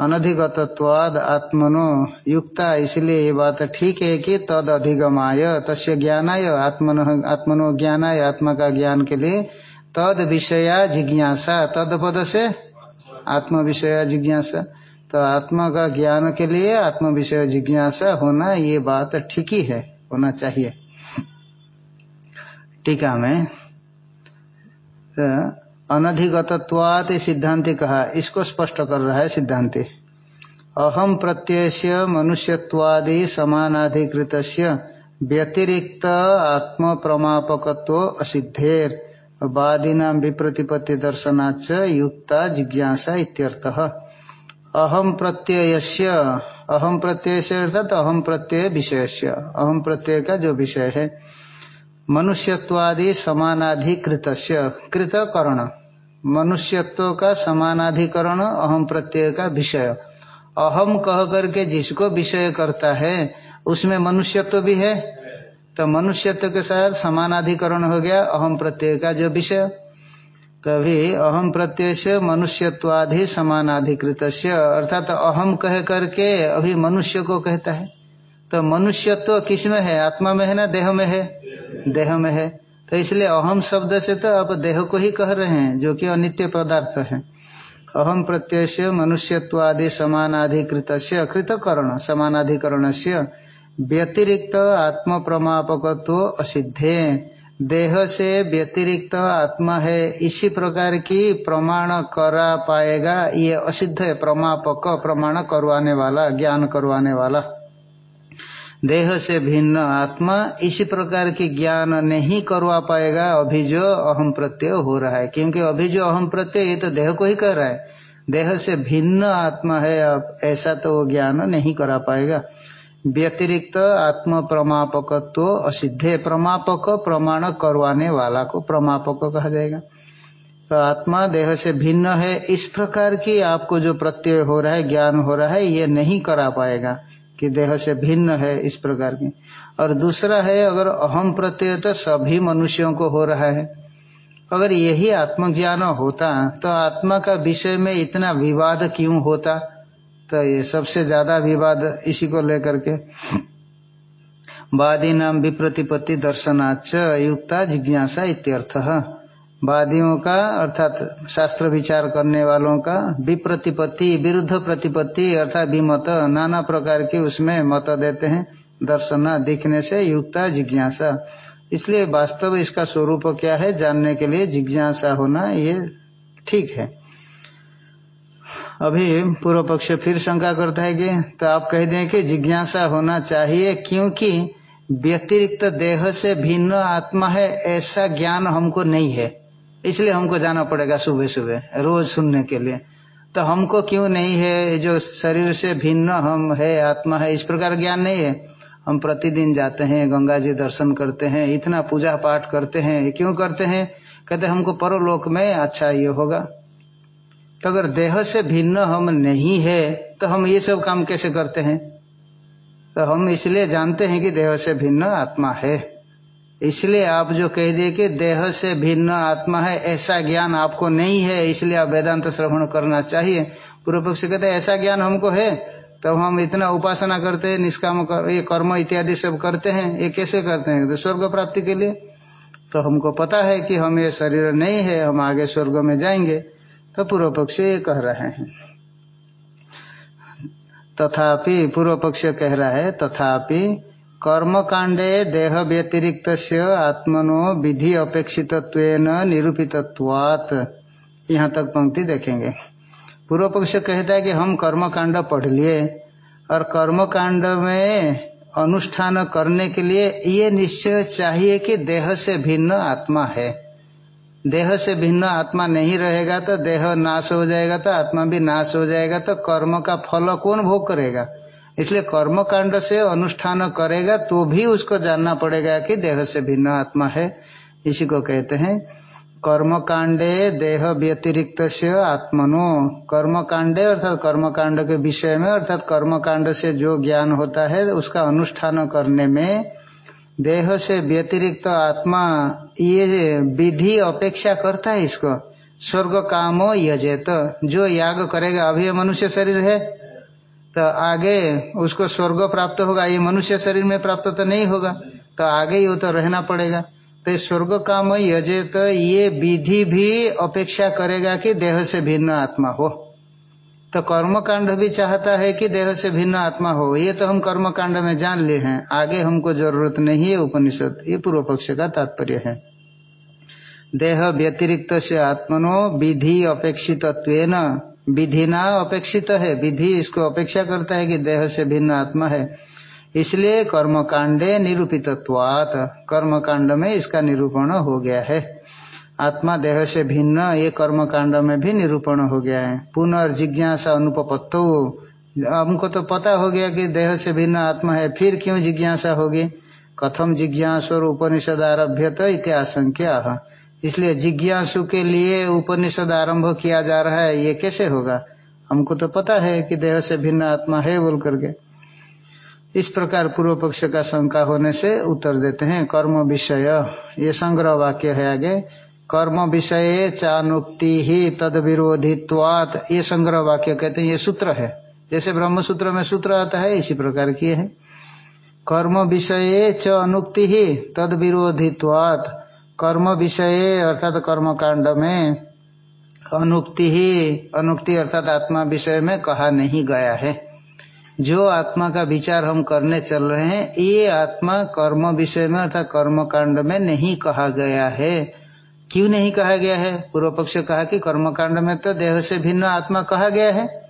Speaker 1: अनधिगतवाद आत्मनो युक्ता, इसलिए ये बात ठीक है कि तद अधिगमाय, तस्य ज्ञानाय आत्मनो आत्मनो ज्ञानाय, आत्मा का ज्ञान के लिए तद विषया जिज्ञासा, तद पद से आत्म विषय जिज्ञासा। तो आत्मा का ज्ञान के लिए आत्म विषय जिज्ञासा होना, ये बात ठीक ही है, होना चाहिए। टीका में तो सिद्धांति कहा, इसको स्पष्ट कर रहा है सिद्धांति। अहम प्रत्यय मनुष्यत्वादि समानाधिकृत व्यतिरिक्त आत्म प्रमापकत्व असिद्धेर वादीना विप्रतिपत्ति दर्शनाच युक्ता जिज्ञासा इत्यर्थः। अहम प्रत्यय अहम प्रत्यय अर्थात अहम प्रत्यय विषय अहम प्रत्यय का जो विषय है। मनुष्यत्वादि समानाधिकृत कृतकरण। मनुष्यत्व का समानाधिकरण अहम प्रत्यय का विषय। अहम कह करके जिसको विषय करता है, उसमें मनुष्यत्व भी है? तो मनुष्यत्व के साथ समानाधिकरण हो गया अहम प्रत्यय का जो विषय। तभी अहम प्रत्यय से मनुष्यत्वाधि समानाधिकृत अर्थात अहम कह करके अभी मनुष्य को कहता है। तो मनुष्यत्व किसमें है? आत्मा में है ना? देह में है? देह में है। तो इसलिए अहम शब्द से तो आप देह को ही कह रहे हैं, जो कि अनित्य पदार्थ है। अहम प्रत्यय से मनुष्यत्वादि समानाधिकृत कृतकरण समानाधिकरण से व्यतिरिक्त आत्म प्रमापकत्व असिद्धे। देह से व्यतिरिक्त आत्मा है, इसी प्रकार की प्रमाण करा पाएगा, ये असिद्ध है, प्रमापक, प्रमाण करवाने वाला, ज्ञान करवाने वाला। देह से भिन्न आत्मा इसी प्रकार की ज्ञान नहीं करवा पाएगा अभी जो अहम प्रत्यय हो रहा है। क्योंकि अभी जो अहम प्रत्यय, ये तो देह को ही कर रहा है। देह से भिन्न आत्मा है, अब ऐसा तो वो ज्ञान नहीं करा पाएगा। व्यतिरिक्त आत्म प्रमापकत्व असिद्धे, प्रमापक प्रमाण करवाने वाला को प्रमापक कहा जाएगा। तो आत्मा देह से भिन्न है, इस प्रकार की आपको जो प्रत्यय हो रहा है, ज्ञान हो रहा है, ये नहीं करा पाएगा। कि देह से भिन्न है इस प्रकार की। और दूसरा है, अगर अहम प्रत्यय तो सभी मनुष्यों को हो रहा है। अगर यही आत्मज्ञान होता तो आत्मा का विषय में इतना विवाद क्यों होता? तो ये सबसे ज़्यादा विवाद इसी को लेकर के। वादी नाम विप्रतिपत्ति दर्शनाच युक्ता जिज्ञासा इत्यर्थ। वादियों का, अर्थात शास्त्र विचार करने वालों का विप्रतिपत्ति, विरुद्ध प्रतिपत्ति, अर्थात विमत, नाना प्रकार की उसमें मत देते हैं, दर्शन दिखने से युक्ता जिज्ञासा। इसलिए वास्तव इसका स्वरूप क्या है, जानने के लिए जिज्ञासा होना ये ठीक है। अभी पूर्व पक्ष फिर शंका करता है कि तो आप कह दें कि जिज्ञासा होना चाहिए, क्योंकि व्यतिरिक्त देह से भिन्न आत्मा है, ऐसा ज्ञान हमको नहीं है। इसलिए हमको जाना पड़ेगा सुबह सुबह, रोज सुनने के लिए। तो हमको क्यों नहीं है? जो शरीर से भिन्न हम है, आत्मा है, इस प्रकार ज्ञान नहीं है। हम प्रतिदिन जाते हैं, गंगा जी दर्शन करते हैं, इतना पूजा पाठ करते हैं। क्यों करते हैं? कहते हमको परलोक में अच्छा ये होगा। तो अगर देह से भिन्न हम नहीं है तो हम ये सब काम कैसे करते हैं? तो हम इसलिए जानते हैं कि देह से भिन्न आत्मा है। इसलिए आप जो कह दिए कि देह से भिन्न आत्मा है ऐसा ज्ञान आपको नहीं है इसलिए आप वेदांत श्रवण करना चाहिए। पूर्व पक्ष कहते हैं ऐसा ज्ञान हमको है? तब हम इतना उपासना करते हैं निष्काम कर, ये कर्म इत्यादि सब करते हैं ये कैसे करते हैं? तो स्वर्ग प्राप्ति के लिए। तो हमको पता है कि हम ये शरीर नहीं है हम आगे स्वर्ग में जाएँगे। तो पूर्व पक्ष ये कह रहे हैं। तथापि पूर्व पक्ष कह रहा है तथापि कर्म कांडे देह व्यतिरिक्त आत्मनो विधि अपेक्षित निरूपितत्वात्। यहाँ तक पंक्ति देखेंगे। पूर्व पक्ष कहता है कि हम कर्म कांड पढ़ लिए और कर्म कांड में अनुष्ठान करने के लिए ये निश्चय चाहिए कि देह से भिन्न आत्मा है। देह से भिन्न आत्मा नहीं रहेगा तो देह नाश हो जाएगा तो आत्मा भी नाश हो जाएगा तो कर्म का फल कौन भोग करेगा? इसलिए कर्म कांड से अनुष्ठान करेगा तो भी उसको जानना पड़ेगा कि देह से भिन्न आत्मा है। इसी को कहते हैं कर्म कांडे देह व्यतिरिक्त से आत्मनो। कर्म कांडे अर्थात कर्म कांड के विषय में, अर्थात कर्म कांड से जो ज्ञान होता है, उसका अनुष्ठान करने में देह से व्यतिरिक्त आत्मा, ये विधि अपेक्षा करता है इसको। स्वर्ग कामो यजेत। जो याग करेगा, अभी मनुष्य शरीर है। तो आगे उसको स्वर्ग प्राप्त होगा, ये मनुष्य शरीर में प्राप्त तो नहीं होगा तो आगे ही वो तो रहना पड़ेगा। तो स्वर्ग काम यजे तो ये विधि भी अपेक्षा करेगा कि देह से भिन्न आत्मा हो। तो कर्म कांड भी चाहता है कि देह से भिन्न आत्मा हो, ये तो हम कर्म कांड में जान लिए हैं, आगे हमको ज़रूरत नहीं है उपनिषद, ये पूर्व पक्ष का तात्पर्य है। देह व्यतिरिक्त से आत्मनो विधि अपेक्षित विधि ना अपेक्षित है। विधि इसको अपेक्षा करता है कि देह से भिन्न आत्मा है। इसलिए कर्म कांडे निरूपितत्वात। कर्म कांड में इसका निरूपण हो गया है। आत्मा देह से भिन्न, ये कर्म कांड में भी निरूपण हो गया है। पुनर्जिज्ञासा अनुपत्तो हमको तो पता हो गया कि देह से भिन्न आत्मा है, फिर क्यों जिज्ञासा होगी? कथम जिज्ञास और उपनिषद आरभ्यत इत्याशंक्या। इसलिए जिज्ञासु के लिए उपनिषद आरंभ किया जा रहा है, ये कैसे होगा? हमको तो पता है कि देह से भिन्न आत्मा है, बोल करके। इस प्रकार पूर्व पक्ष का शंका होने से उत्तर देते हैं, कर्म विषय। ये संग्रह वाक्य है आगे। कर्म विषय चानुक्ति ही तद विरोधित्वात ये संग्रह वाक्य कहते हैं, ये सूत्र है। जैसे ब्रह्म सूत्र में सूत्र आता है, इसी प्रकार की है। कर्म विषय च अनुक्ति ही तद विरोधित्वात कर्म विषय अर्थात कर्म कांड में अनुक्ति ही, अनुक्ति अर्थात आत्मा विषय में कहा नहीं गया है। जो आत्मा का विचार हम करने चल रहे हैं, ये आत्मा कर्म विषय में अर्थात कर्म कांड में नहीं कहा गया है। क्यों नहीं कहा गया है? पूर्व पक्ष कहा कि कर्म कांड में तो देह से भिन्न आत्मा कहा गया है।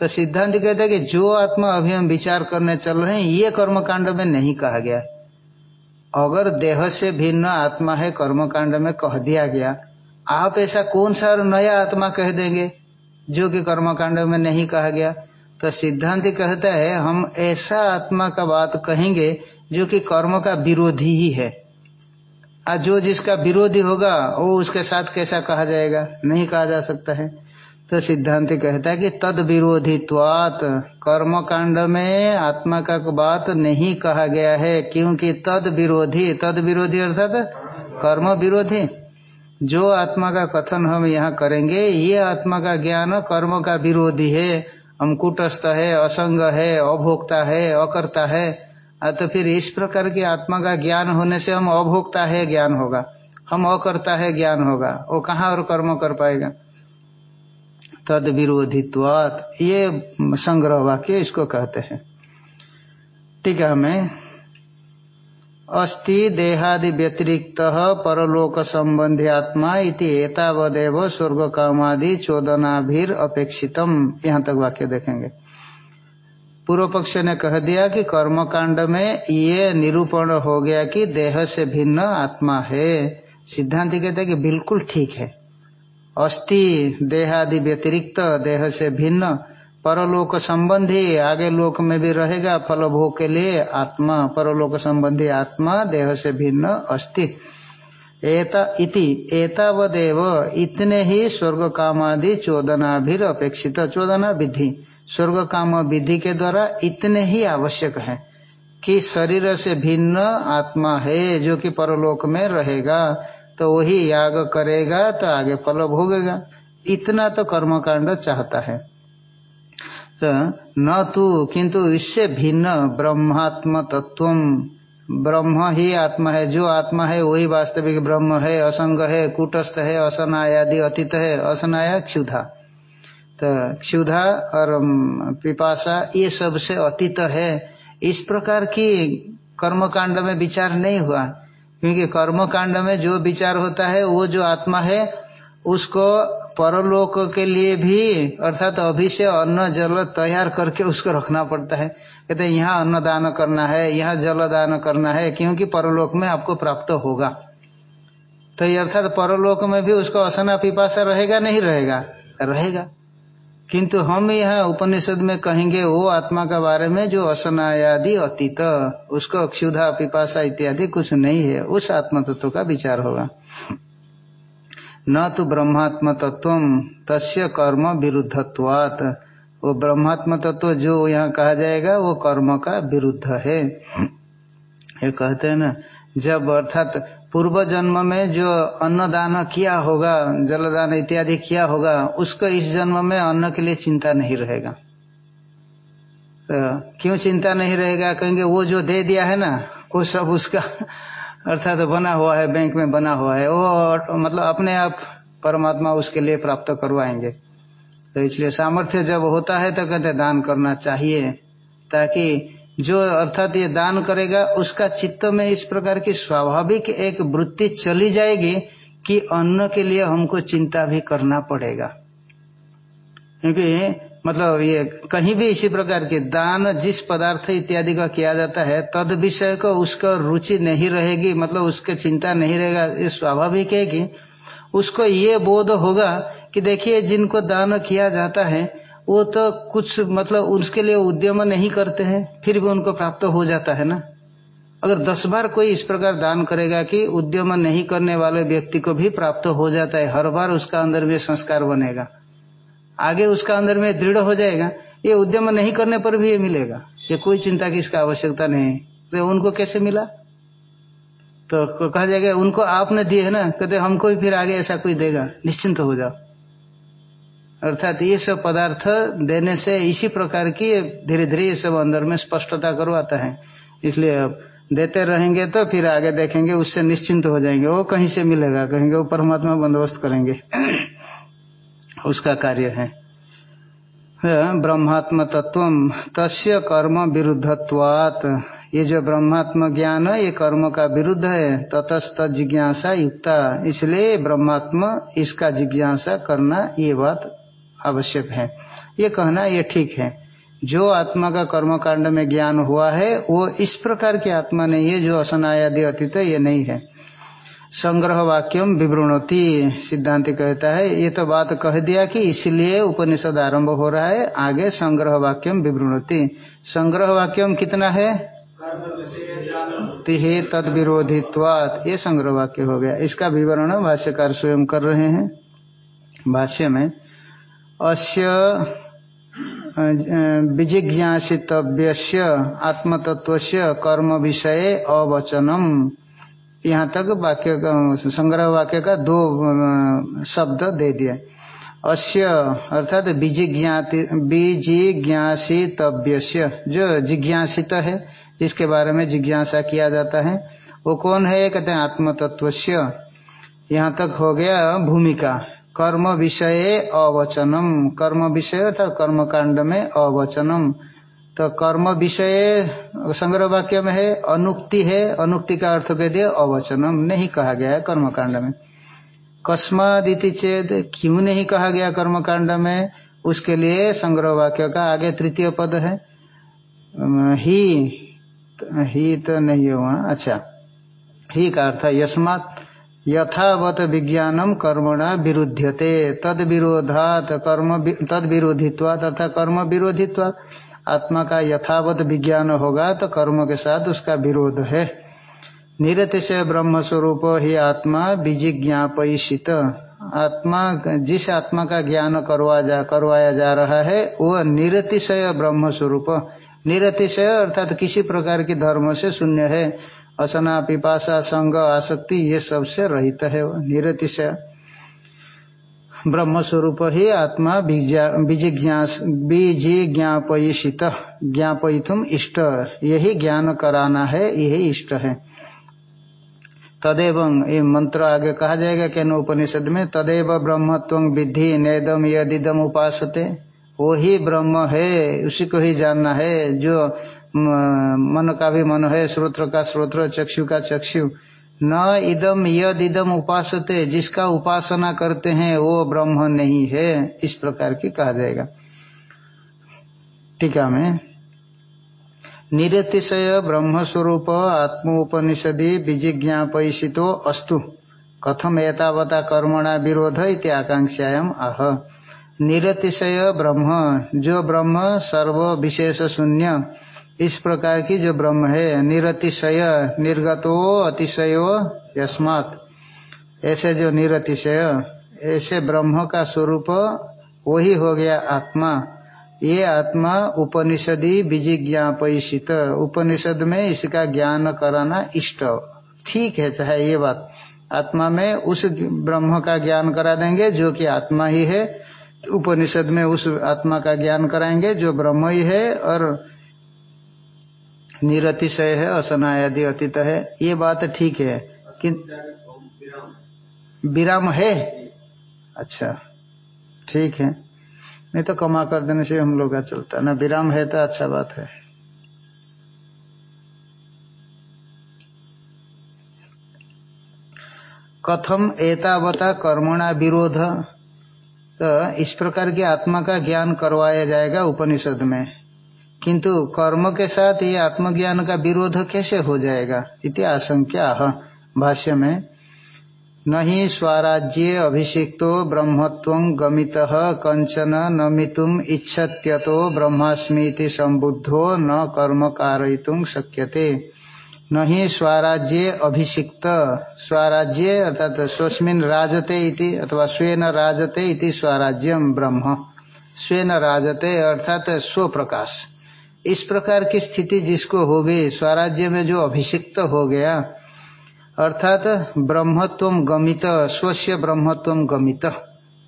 Speaker 1: तो सिद्धांत कहता है कि जो आत्मा अभी हम विचार करने चल रहे हैं, ये कर्म कांड में नहीं कहा गया अगर देह से भिन्न आत्मा है, कर्मकांड में कह दिया गया, आप ऐसा कौन सा नया आत्मा कह देंगे, जो कि कर्मकांड में नहीं कहा गया? तो सिद्धांत कहता है, हम ऐसा आत्मा का बात कहेंगे, जो कि कर्म का विरोधी ही है। और जो जिसका विरोधी होगा, वो उसके साथ कैसा कहा जाएगा? नहीं कहा जा सकता है। तो सिद्धांत कहता है कि तद विरोधित्वात कर्म कांड में आत्मा का बात नहीं कहा गया है, क्योंकि तद विरोधी तद विरोधी अर्थात कर्म विरोधी जो आत्मा का कथन हम यहाँ करेंगे, ये आत्मा का ज्ञान कर्म का विरोधी है हम कुटस्थ है, असंग है, अभोक्ता है, अकर्ता है। तो फिर इस प्रकार की आत्मा का ज्ञान होने से हम अभोक्ता है ज्ञान होगा, हम अकर्ता है ज्ञान होगा। वो कहाँ और कर्म कर पाएगा? तद विरोधित्वात ये संग्रह वाक्य इसको कहते हैं। टीका में, अस्ति देहादि व्यतिरिक्त परलोक संबंधी आत्मा इति एतावदेव स्वर्ग कामादि चोदनाभिर अपेक्षितम। यहाँ तक वाक्य देखेंगे। पूर्व पक्ष ने कह दिया कि कर्म कांड में ये निरूपण हो गया कि देह से भिन्न आत्मा है। सिद्धांत कहते हैं कि बिल्कुल ठीक है। अस्थि देहादि व्यतिरिक्त देह से भिन्न, परलोक संबंधी आगे लोक में भी रहेगा फल भोग के लिए आत्मा, परलोक संबंधी आत्मा, देह से भिन्न अस्थि। एता इति, एतावदेव, इतने ही स्वर्ग कामादि चोदना भी अपेक्षित चोदना विधि स्वर्ग काम विधि के द्वारा इतने ही आवश्यक है कि शरीर से भिन्न आत्मा है जो कि परलोक में रहेगा। तो वही याग करेगा तो आगे फल भोगेगा। इतना तो कर्मकांड चाहता है। तो न तो किंतु इससे भिन्न ब्रह्मात्म तत्व ब्रह्म ही आत्मा है, जो आत्मा है, वही वास्तविक ब्रह्म है, असंग है, कुटस्थ है, असनायादि अतीत है, असनाया क्षुधा। तो क्षुधा और पिपासा, ये सबसे अतीत है। इस प्रकार की कर्मकांड में विचार नहीं हुआ। क्योंकि कर्म कांड में जो विचार होता है, वो जो आत्मा है, उसको परलोक के लिए भी, अर्थात तो अभी से अन्न जल तैयार करके उसको रखना पड़ता है। कहते हैं, यहाँ अन्न दान करना है, यहाँ जल दान करना है, क्योंकि परलोक में आपको प्राप्त होगा। तो ये अर्थात परलोक में भी उसको असना पिपासा रहेगा, नहीं रहेगा? रहेगा। किंतु हम यहाँ उपनिषद में कहेंगे वो आत्मा का बारे में जो असनायादि अतीत, उसको क्षुधा, पिपासा इत्यादि कुछ नहीं है, उस आत्म तत्व का विचार होगा। न तो ब्रह्मात्म तत्व तस् कर्म विरुद्धत्वात। वो ब्रह्मात्म तत्व जो यहाँ कहा जाएगा, वो कर्म का विरुद्ध है। ये कहते हैं ना, जब अर्थात पूर्व जन्म में जो अन्नदान किया होगा, जलदान इत्यादि किया होगा, उसको इस जन्म में अन्न के लिए चिंता नहीं रहेगा। तो क्यों चिंता नहीं रहेगा? कहेंगे, वो जो दे दिया है ना, वो सब उसका अर्थात तो बना हुआ है, बैंक में बना हुआ है। वो मतलब अपने आप परमात्मा उसके लिए प्राप्त करवाएँगे। तो इसलिए सामर्थ्य जब होता है तो कहते दान करना चाहिए, ताकि जो अर्थात ये दान करेगा, उसका चित्त में इस प्रकार की स्वाभाविक एक वृत्ति चली जाएगी कि अन्न के लिए हमको चिंता भी करना पड़ेगा। क्योंकि मतलब ये कहीं भी इसी प्रकार के दान, जिस पदार्थ इत्यादि का किया जाता है, तद विषय को उसका रुचि नहीं रहेगी मतलब उसके चिंता नहीं रहेगा, ये स्वाभाविक है कि उसको ये बोध होगा कि देखिए जिनको दान किया जाता है वो तो कुछ मतलब उसके लिए उद्यम नहीं करते हैं, फिर भी उनको प्राप्त हो जाता है ना? अगर दस बार कोई इस प्रकार दान करेगा कि उद्यम नहीं करने वाले व्यक्ति को भी प्राप्त हो जाता है, हर बार उसका अंदर में संस्कार बनेगा। आगे उसका अंदर में दृढ़ हो जाएगा। ये उद्यम नहीं करने पर भी ये मिलेगा। ये कोई चिंता की इसका आवश्यकता नहीं तो उनको कैसे मिला? तो कहा जाएगा, उनको आपने दिए है ना? कहते हमको भी फिर आगे ऐसा कोई देगा। निश्चिंत हो जाओ। अर्थात ये सब पदार्थ देने से इसी प्रकार की धीरे धीरे ये सब अंदर में स्पष्टता करवाता है। इसलिए अब देते रहेंगे तो फिर आगे देखेंगे, उससे निश्चिंत हो जाएँगे। वो कहीं से मिलेगा? कहेंगे, वो परमात्मा बंदोबस्त करेंगे। उसका कार्य है। ब्रह्मात्म तत्व तस्य कर्म विरुद्धत्वात। ये जो ब्रह्मात्म ज्ञान है, ये कर्म का विरुद्ध है। ततस्त जिज्ञासा युक्ता। इसलिए ब्रह्मात्म इसका जिज्ञासा करना ये बात आवश्यक है। ये कहना ये ठीक है। जो आत्मा का कर्म कांड में ज्ञान हुआ है, वो इस प्रकार की आत्मा नहीं है, जो असनायादि अतीत ये नहीं है। संग्रह वाक्यम विवृणती सिद्धांत कहता है। ये तो बात कह दिया कि इसलिए उपनिषद आरंभ हो रहा है, आगे संग्रह वाक्यम विवृणती। संग्रह वाक्यम कितना है? तिहे तद विरोधित्वात ये संग्रह वाक्य हो गया। इसका विवरण भाष्यकार स्वयं कर रहे हैं। भाष्य में अस्य विजिज्ञासितव्य आत्मतत्व कर्म विषय अवचनम। यहाँ तक वाक्य संग्रह वाक्य का दो शब्द दे दिए। अस्य, अर्थात बीजिज्ञासितव्य जो जिज्ञासित है जिसके बारे में जिज्ञासा किया जाता है। वो कौन है? कहते हैं आत्मतत्व से यहाँ तक हो गया भूमिका। कर्म विषय अवचनम। कर्म विषय अर्थात कर्म कांड में अवचनम। तो कर्म विषय संग्रह वाक्य में है, अनुक्ति है, अनुक्ति का अर्थ कह दिया, अवचनम नहीं कहा गया है कर्म कांड में कस्मादिति चेद क्यों नहीं कहा गया कर्म कांड में उसके लिए संग्रह वाक्य का आगे तृतीय पद है। ही ही तो नहीं हुआ। अच्छा ही का अर्थ यस्मात यथावत विज्ञानम कर्मणा विरुध्यते। तद विरोधात कर्म तद विरोधित्वा तथा कर्म विरोधित्वा आत्मा का यथावत विज्ञान होगा तो कर्म के साथ उसका विरोध है। निरतिशय ब्रह्म स्वरूप ही आत्मा विजिज्ञापयिषित। आत्मा जिस आत्मा का ज्ञान करवा जा करवाया जा रहा है, वह निरतिशय ब्रह्म स्वरूप निरतिशय अर्थात किसी प्रकार की धर्म से शून्य है। असना पिपाशा संग, आसक्ति, ये सबसे रहित है वह निरतिशय ब्रह्म स्वरूप ही आत्मा बीजिज्ञापयिषित, ज्ञापयितुम इष्ट। यही ज्ञान कराना है, यही इष्ट है। तदेव, ये मंत्र आगे कहा जाएगा क्या उपनिषद में, तदेव ब्रह्मत्व विधि नेदम यदिदम उपासते। वो ही ब्रह्म है, उसी को ही जानना है, जो मन का भी मन है श्रोत्र का श्रोत्र चक्षु। का चक्षु न इदम यद इदम उपासते, जिसका उपासना करते हैं, वो ब्रह्म नहीं है। इस प्रकार की कहा जाएगा। टीका में, निरतिशय ब्रह्म ब्रह्मस्वरूप आत्मोपनिषदि विजिज्ञापयिषितो अस्तु। कथम एतावता कर्मणा विरोध इति आकांक्षायाम आह। निरतिशय ब्रह्म। जो ब्रह्म सर्व विशेष शून्य इस प्रकार की जो ब्रह्म है, निरतिशय, निर्गतो, अतिशयो, यस्मात्। ऐसे जो निरतिशय, ऐसे ब्रह्म का स्वरूप, वही हो गया आत्मा। ये आत्मा उपनिषदि विजिज्ञापयिषित। उपनिषद में इसका ज्ञान कराना इष्ट। ठीक है, चाहे ये बात। आत्मा में उस ब्रह्म का ज्ञान करा देंगे, जो कि आत्मा ही है। उपनिषद में उस आत्मा का ज्ञान कराएँगे, जो ब्रह्म ही है, और निरतिशय है, असनायादि अतीत है। ये बात ठीक है कि विराम है? अच्छा ठीक है। नहीं तो कमा कर देने से हम लोग का चलता ना, विराम है तो अच्छा बात है। कथम एतावता कर्मणा विरोध। तो इस प्रकार की आत्मा का ज्ञान करवाया जाएगा उपनिषद में। किंतु कर्म के साथ ये आत्मज्ञान का विरोध कैसे हो जाएगा? इति आशंका भाष्य में न ही स्वराज्ये अभिषिक्तो ब्रह्मत्व गमित कंचन नमितुम इच्छत्यतो ब्रह्मास्मीति संबुद्धो न कर्म कारयितुम शक्यते। न ही स्वराज्ये अभिषिक्त, स्वराज्ये अर्थात स्वस्मिन राजते इति अथवा स्वेन राजते इति स्वराज्यम ब्रह्म। स्वेन राजते अर्थात स्व प्रकाश इस प्रकार की स्थिति जिसको हो गई, स्वराज्य में जो अभिषिक्त हो गया, अर्थात ब्रह्मत्व गमित, स्वस्य ब्रह्मत्व गमित।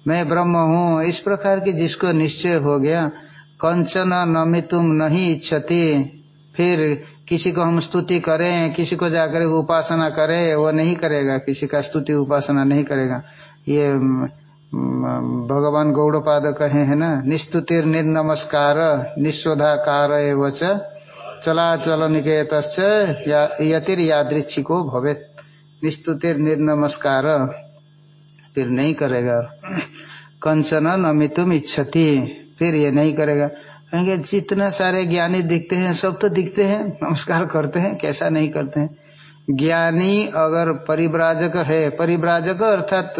Speaker 1: मैं ब्रह्म हूँ, इस प्रकार की जिसको निश्चय हो गया, कंचन नमितुम नहीं इच्छति। फिर किसी को हम स्तुति करें, किसी को जाकर उपासना करें, वो नहीं करेगा, किसी का स्तुति उपासना नहीं करेगा। ये भगवान गौड़पाद कहे है ना, निस्तुतिर निर्नमस्कार निस्वधाकार एवं चला चल निकेत यतिर यादृच्छिको भवेत। निस्तुतिर निर्नमस्कार फिर नहीं करेगा। कंचन नमितुम इच्छति, फिर ये नहीं करेगा। कहेंगे, जितना सारे ज्ञानी दिखते हैं, सब तो दिखते हैं, नमस्कार करते हैं, कैसा नहीं करते हैं? ज्ञानी अगर परिव्राजक है, परिव्राजक अर्थात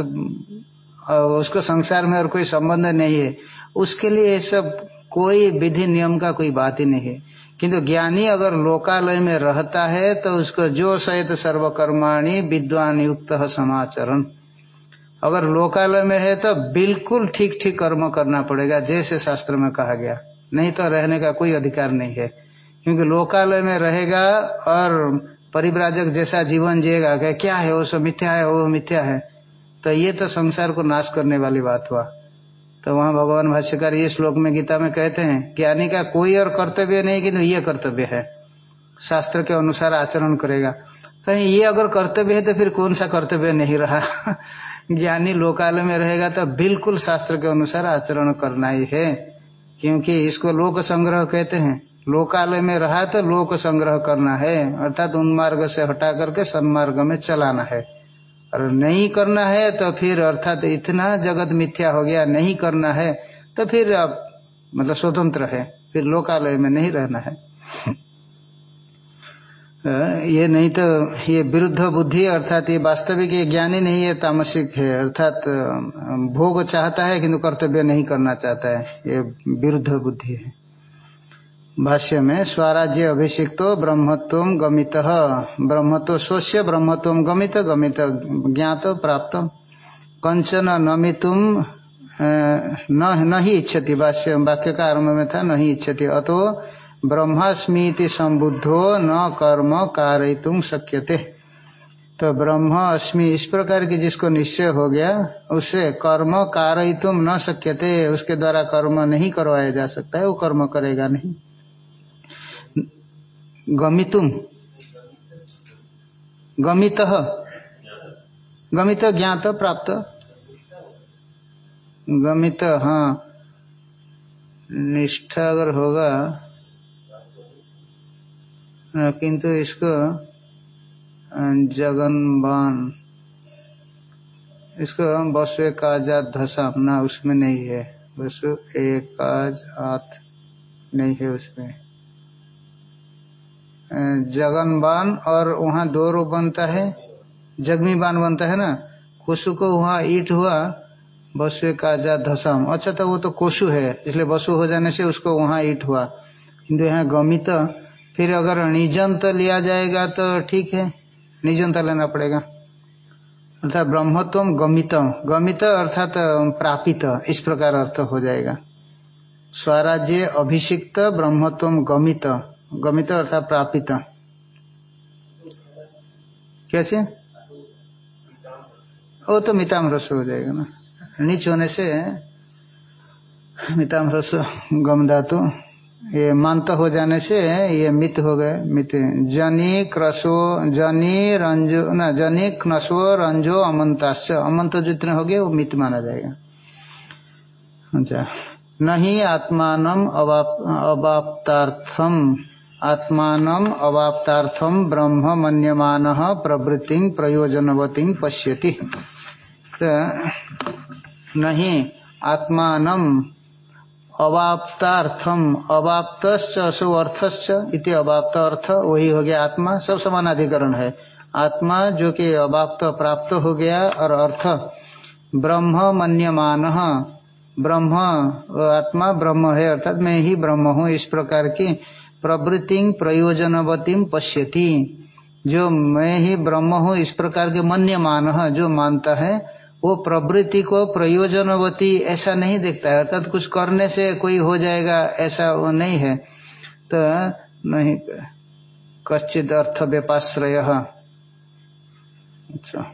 Speaker 1: उसको संसार में और कोई संबंध नहीं है। उसके लिए ये सब कोई विधि नियम का कोई बात ही नहीं है। किंतु ज्ञानी अगर लोकालय में रहता है तो उसको जो सहित सर्वकर्माणी विद्वान युक्त समाचरण। अगर लोकालय में है तो बिल्कुल ठीक ठीक कर्म करना पड़ेगा, जैसे शास्त्र में कहा गया। नहीं तो रहने का कोई अधिकार नहीं है। क्योंकि लोकालय में रहेगा और परिव्राजक जैसा जीवन जिएगा क्या है? वो सब मिथ्या है, वो मिथ्या है। तो ये तो संसार को नाश करने वाली बात हुआ। तो वहाँ भगवान भाष्यकार ये श्लोक में गीता में कहते हैं, ज्ञानी का कोई और कर्तव्य नहीं किंतु ये कर्तव्य है। शास्त्र के अनुसार आचरण करेगा। कहीं ये अगर कर्तव्य है तो फिर कौन सा कर्तव्य नहीं रहा? ज्ञानी लोकाल में रहेगा तो बिल्कुल शास्त्र के अनुसार आचरण करना ही है। क्योंकि इसको लोक संग्रह कहते हैं। लोकालय में रहा तो लोक संग्रह करना है। अर्थात उन मार्ग से हटा करके सन्मार्ग में चलाना है। और नहीं करना है तो फिर अर्थात इतना जगत मिथ्या हो गया, नहीं करना है तो फिर आप मतलब स्वतंत्र है, फिर लोकालय में नहीं रहना है। ये नहीं तो ये विरुद्ध बुद्धि अर्थात ये वास्तविक ये ज्ञानी नहीं है, तामसिक है, अर्थात भोग चाहता है किंतु कर्तव्य नहीं करना चाहता है, ये विरुद्ध बुद्धि है। भाष्य में, स्वराज्य अभिषिक्तो ब्रह्मत्व गमित। ब्रह्मत्व स्वस्य, ब्रह्मत्व गमित गमित ज्ञात, प्राप्त। कंचन नमितुम न ही इच्छति, भाष्य वाक्य का आरंभ में था, नहीं इच्छति। अतो ब्रह्मास्मीति संबुद्धो न कर्म कारयितुम शक्यते। तो ब्रह्म अस्मि, इस प्रकार की जिसको निश्चय हो गया, उसे कर्म कारयितुम न शक्यते, उसके द्वारा कर्म नहीं करवाया जा सकता है, वो कर्म करेगा नहीं। गमितुम। गमित। गमित ज्ञात प्राप्त। गमित हाँ। निष्ठा अगर होगा, किंतु इसको जगनबान। इसको बसु एकाजात धसा, ना उसमें नहीं है। बसु एकाज आत नहीं है उसमें। जगनबान और वहाँ दो रूप बनता है। जगमी बान बनता है ना? कुसु को वहाँ ईट हुआ बसु काजा धसम। अच्छा तो वो तो कोशु है, इसलिए बसु हो जाने से उसको वहाँ ईट हुआ। किंतु यहाँ गमित, फिर अगर निजंत लिया जाएगा तो ठीक है, निजंत लेना पड़ेगा। अर्थात ब्रह्मत्व गमित गमित अर्थात प्रापित, इस प्रकार अर्थ हो जाएगा। स्वराज्य अभिषिक्त ब्रह्मत्व गमित। गमित अर्थात प्रापित। कैसे? वो तो मिताम रस हो जाएगा ना। नीच होने से मिताम रस गम धातु ये मांत हो जाने से ये मित हो गए, मित। जनी क्रसो, जनी रंजो, न, जनी क्रसो रंजो अमंताश्च। अमंत जितने हो गए, वो मित माना जाएगा। अच्छा। नहीं आत्मान अवाप्तार्थम। आत्मान अवाप्तार्थम ब्रह्म मन्यमान प्रवृत्ति प्रयोजनवती पश्यति। तो नहीं, आत्मान अवाप्त असो अर्थश्च इति अवाप्त अर्थ, वही हो गया आत्मा, सब समानाधिकरण है। आत्मा जो कि अवाप्त, प्राप्त हो गया, और अर्थ ब्रह्म मन्यमान ब्रह्म, आत्मा ब्रह्म है, अर्थात मैं ही ब्रह्म हूँ, इस प्रकार की प्रवृत्ति प्रयोजनवती पश्यति। जो मैं ही ब्रह्म हूँ, इस प्रकार के मन्यमान जो मानता है, वो प्रवृत्ति को प्रयोजनवती ऐसा नहीं देखता है। अर्थात कुछ करने से कोई हो जाएगा, ऐसा वो नहीं है। तो नहीं कश्चित अर्थ व्यपाश्रय अच्छा।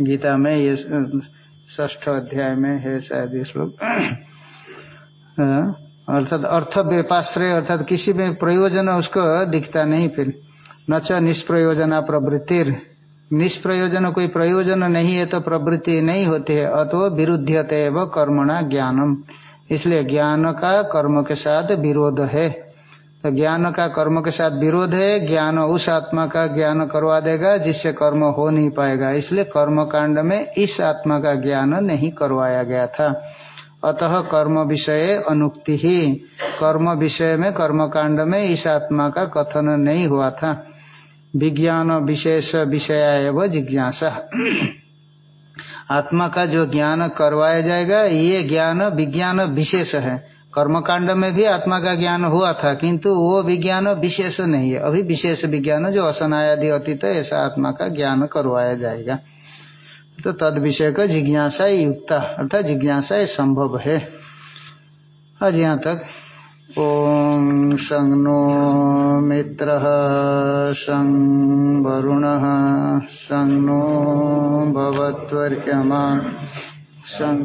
Speaker 1: गीता में ये ष्ठ अध्याय में है शायद ये श्लोक। अर्थात अर्थ व्यपाश्रय, अर्थात किसी में प्रयोजन उसको दिखता नहीं फिर। न च निष्प्रयोजना प्रवृत्तिर। निष्प्रयोजन कोई प्रयोजन नहीं है तो प्रवृत्ति नहीं होती है। अतो विरुद्धते एवं कर्मणा ज्ञानम। इसलिए ज्ञान का कर्म के साथ विरोध है। तो ज्ञान का कर्म के साथ विरोध है, ज्ञान उस आत्मा का ज्ञान करवा देगा, जिससे कर्म हो नहीं पाएगा। इसलिए कर्म कांड में इस आत्मा का ज्ञान नहीं करवाया गया था। अतः कर्म विषय अनुक्ति। ही कर्म विषय में कर्म कांड में इस आत्मा का कथन नहीं हुआ था। विज्ञान विशेष विषय एवं जिज्ञासा। आत्मा का जो ज्ञान करवाया जाएगा, ये ज्ञान विज्ञान विशेष है। कर्मकांड में भी आत्मा का ज्ञान हुआ था, किंतु वो विज्ञान विशेष नहीं है। अभी विशेष विज्ञान जो असनायादि अतीत ऐसा आत्मा का ज्ञान करवाया जाएगा। तो तद विषय का जिज्ञासा युक्ता अर्थात जिज्ञासा संभव है। आज यहाँ तक, ओम शं नो मित्र, शं वरुण शं नो भवत्वर्यमा, शं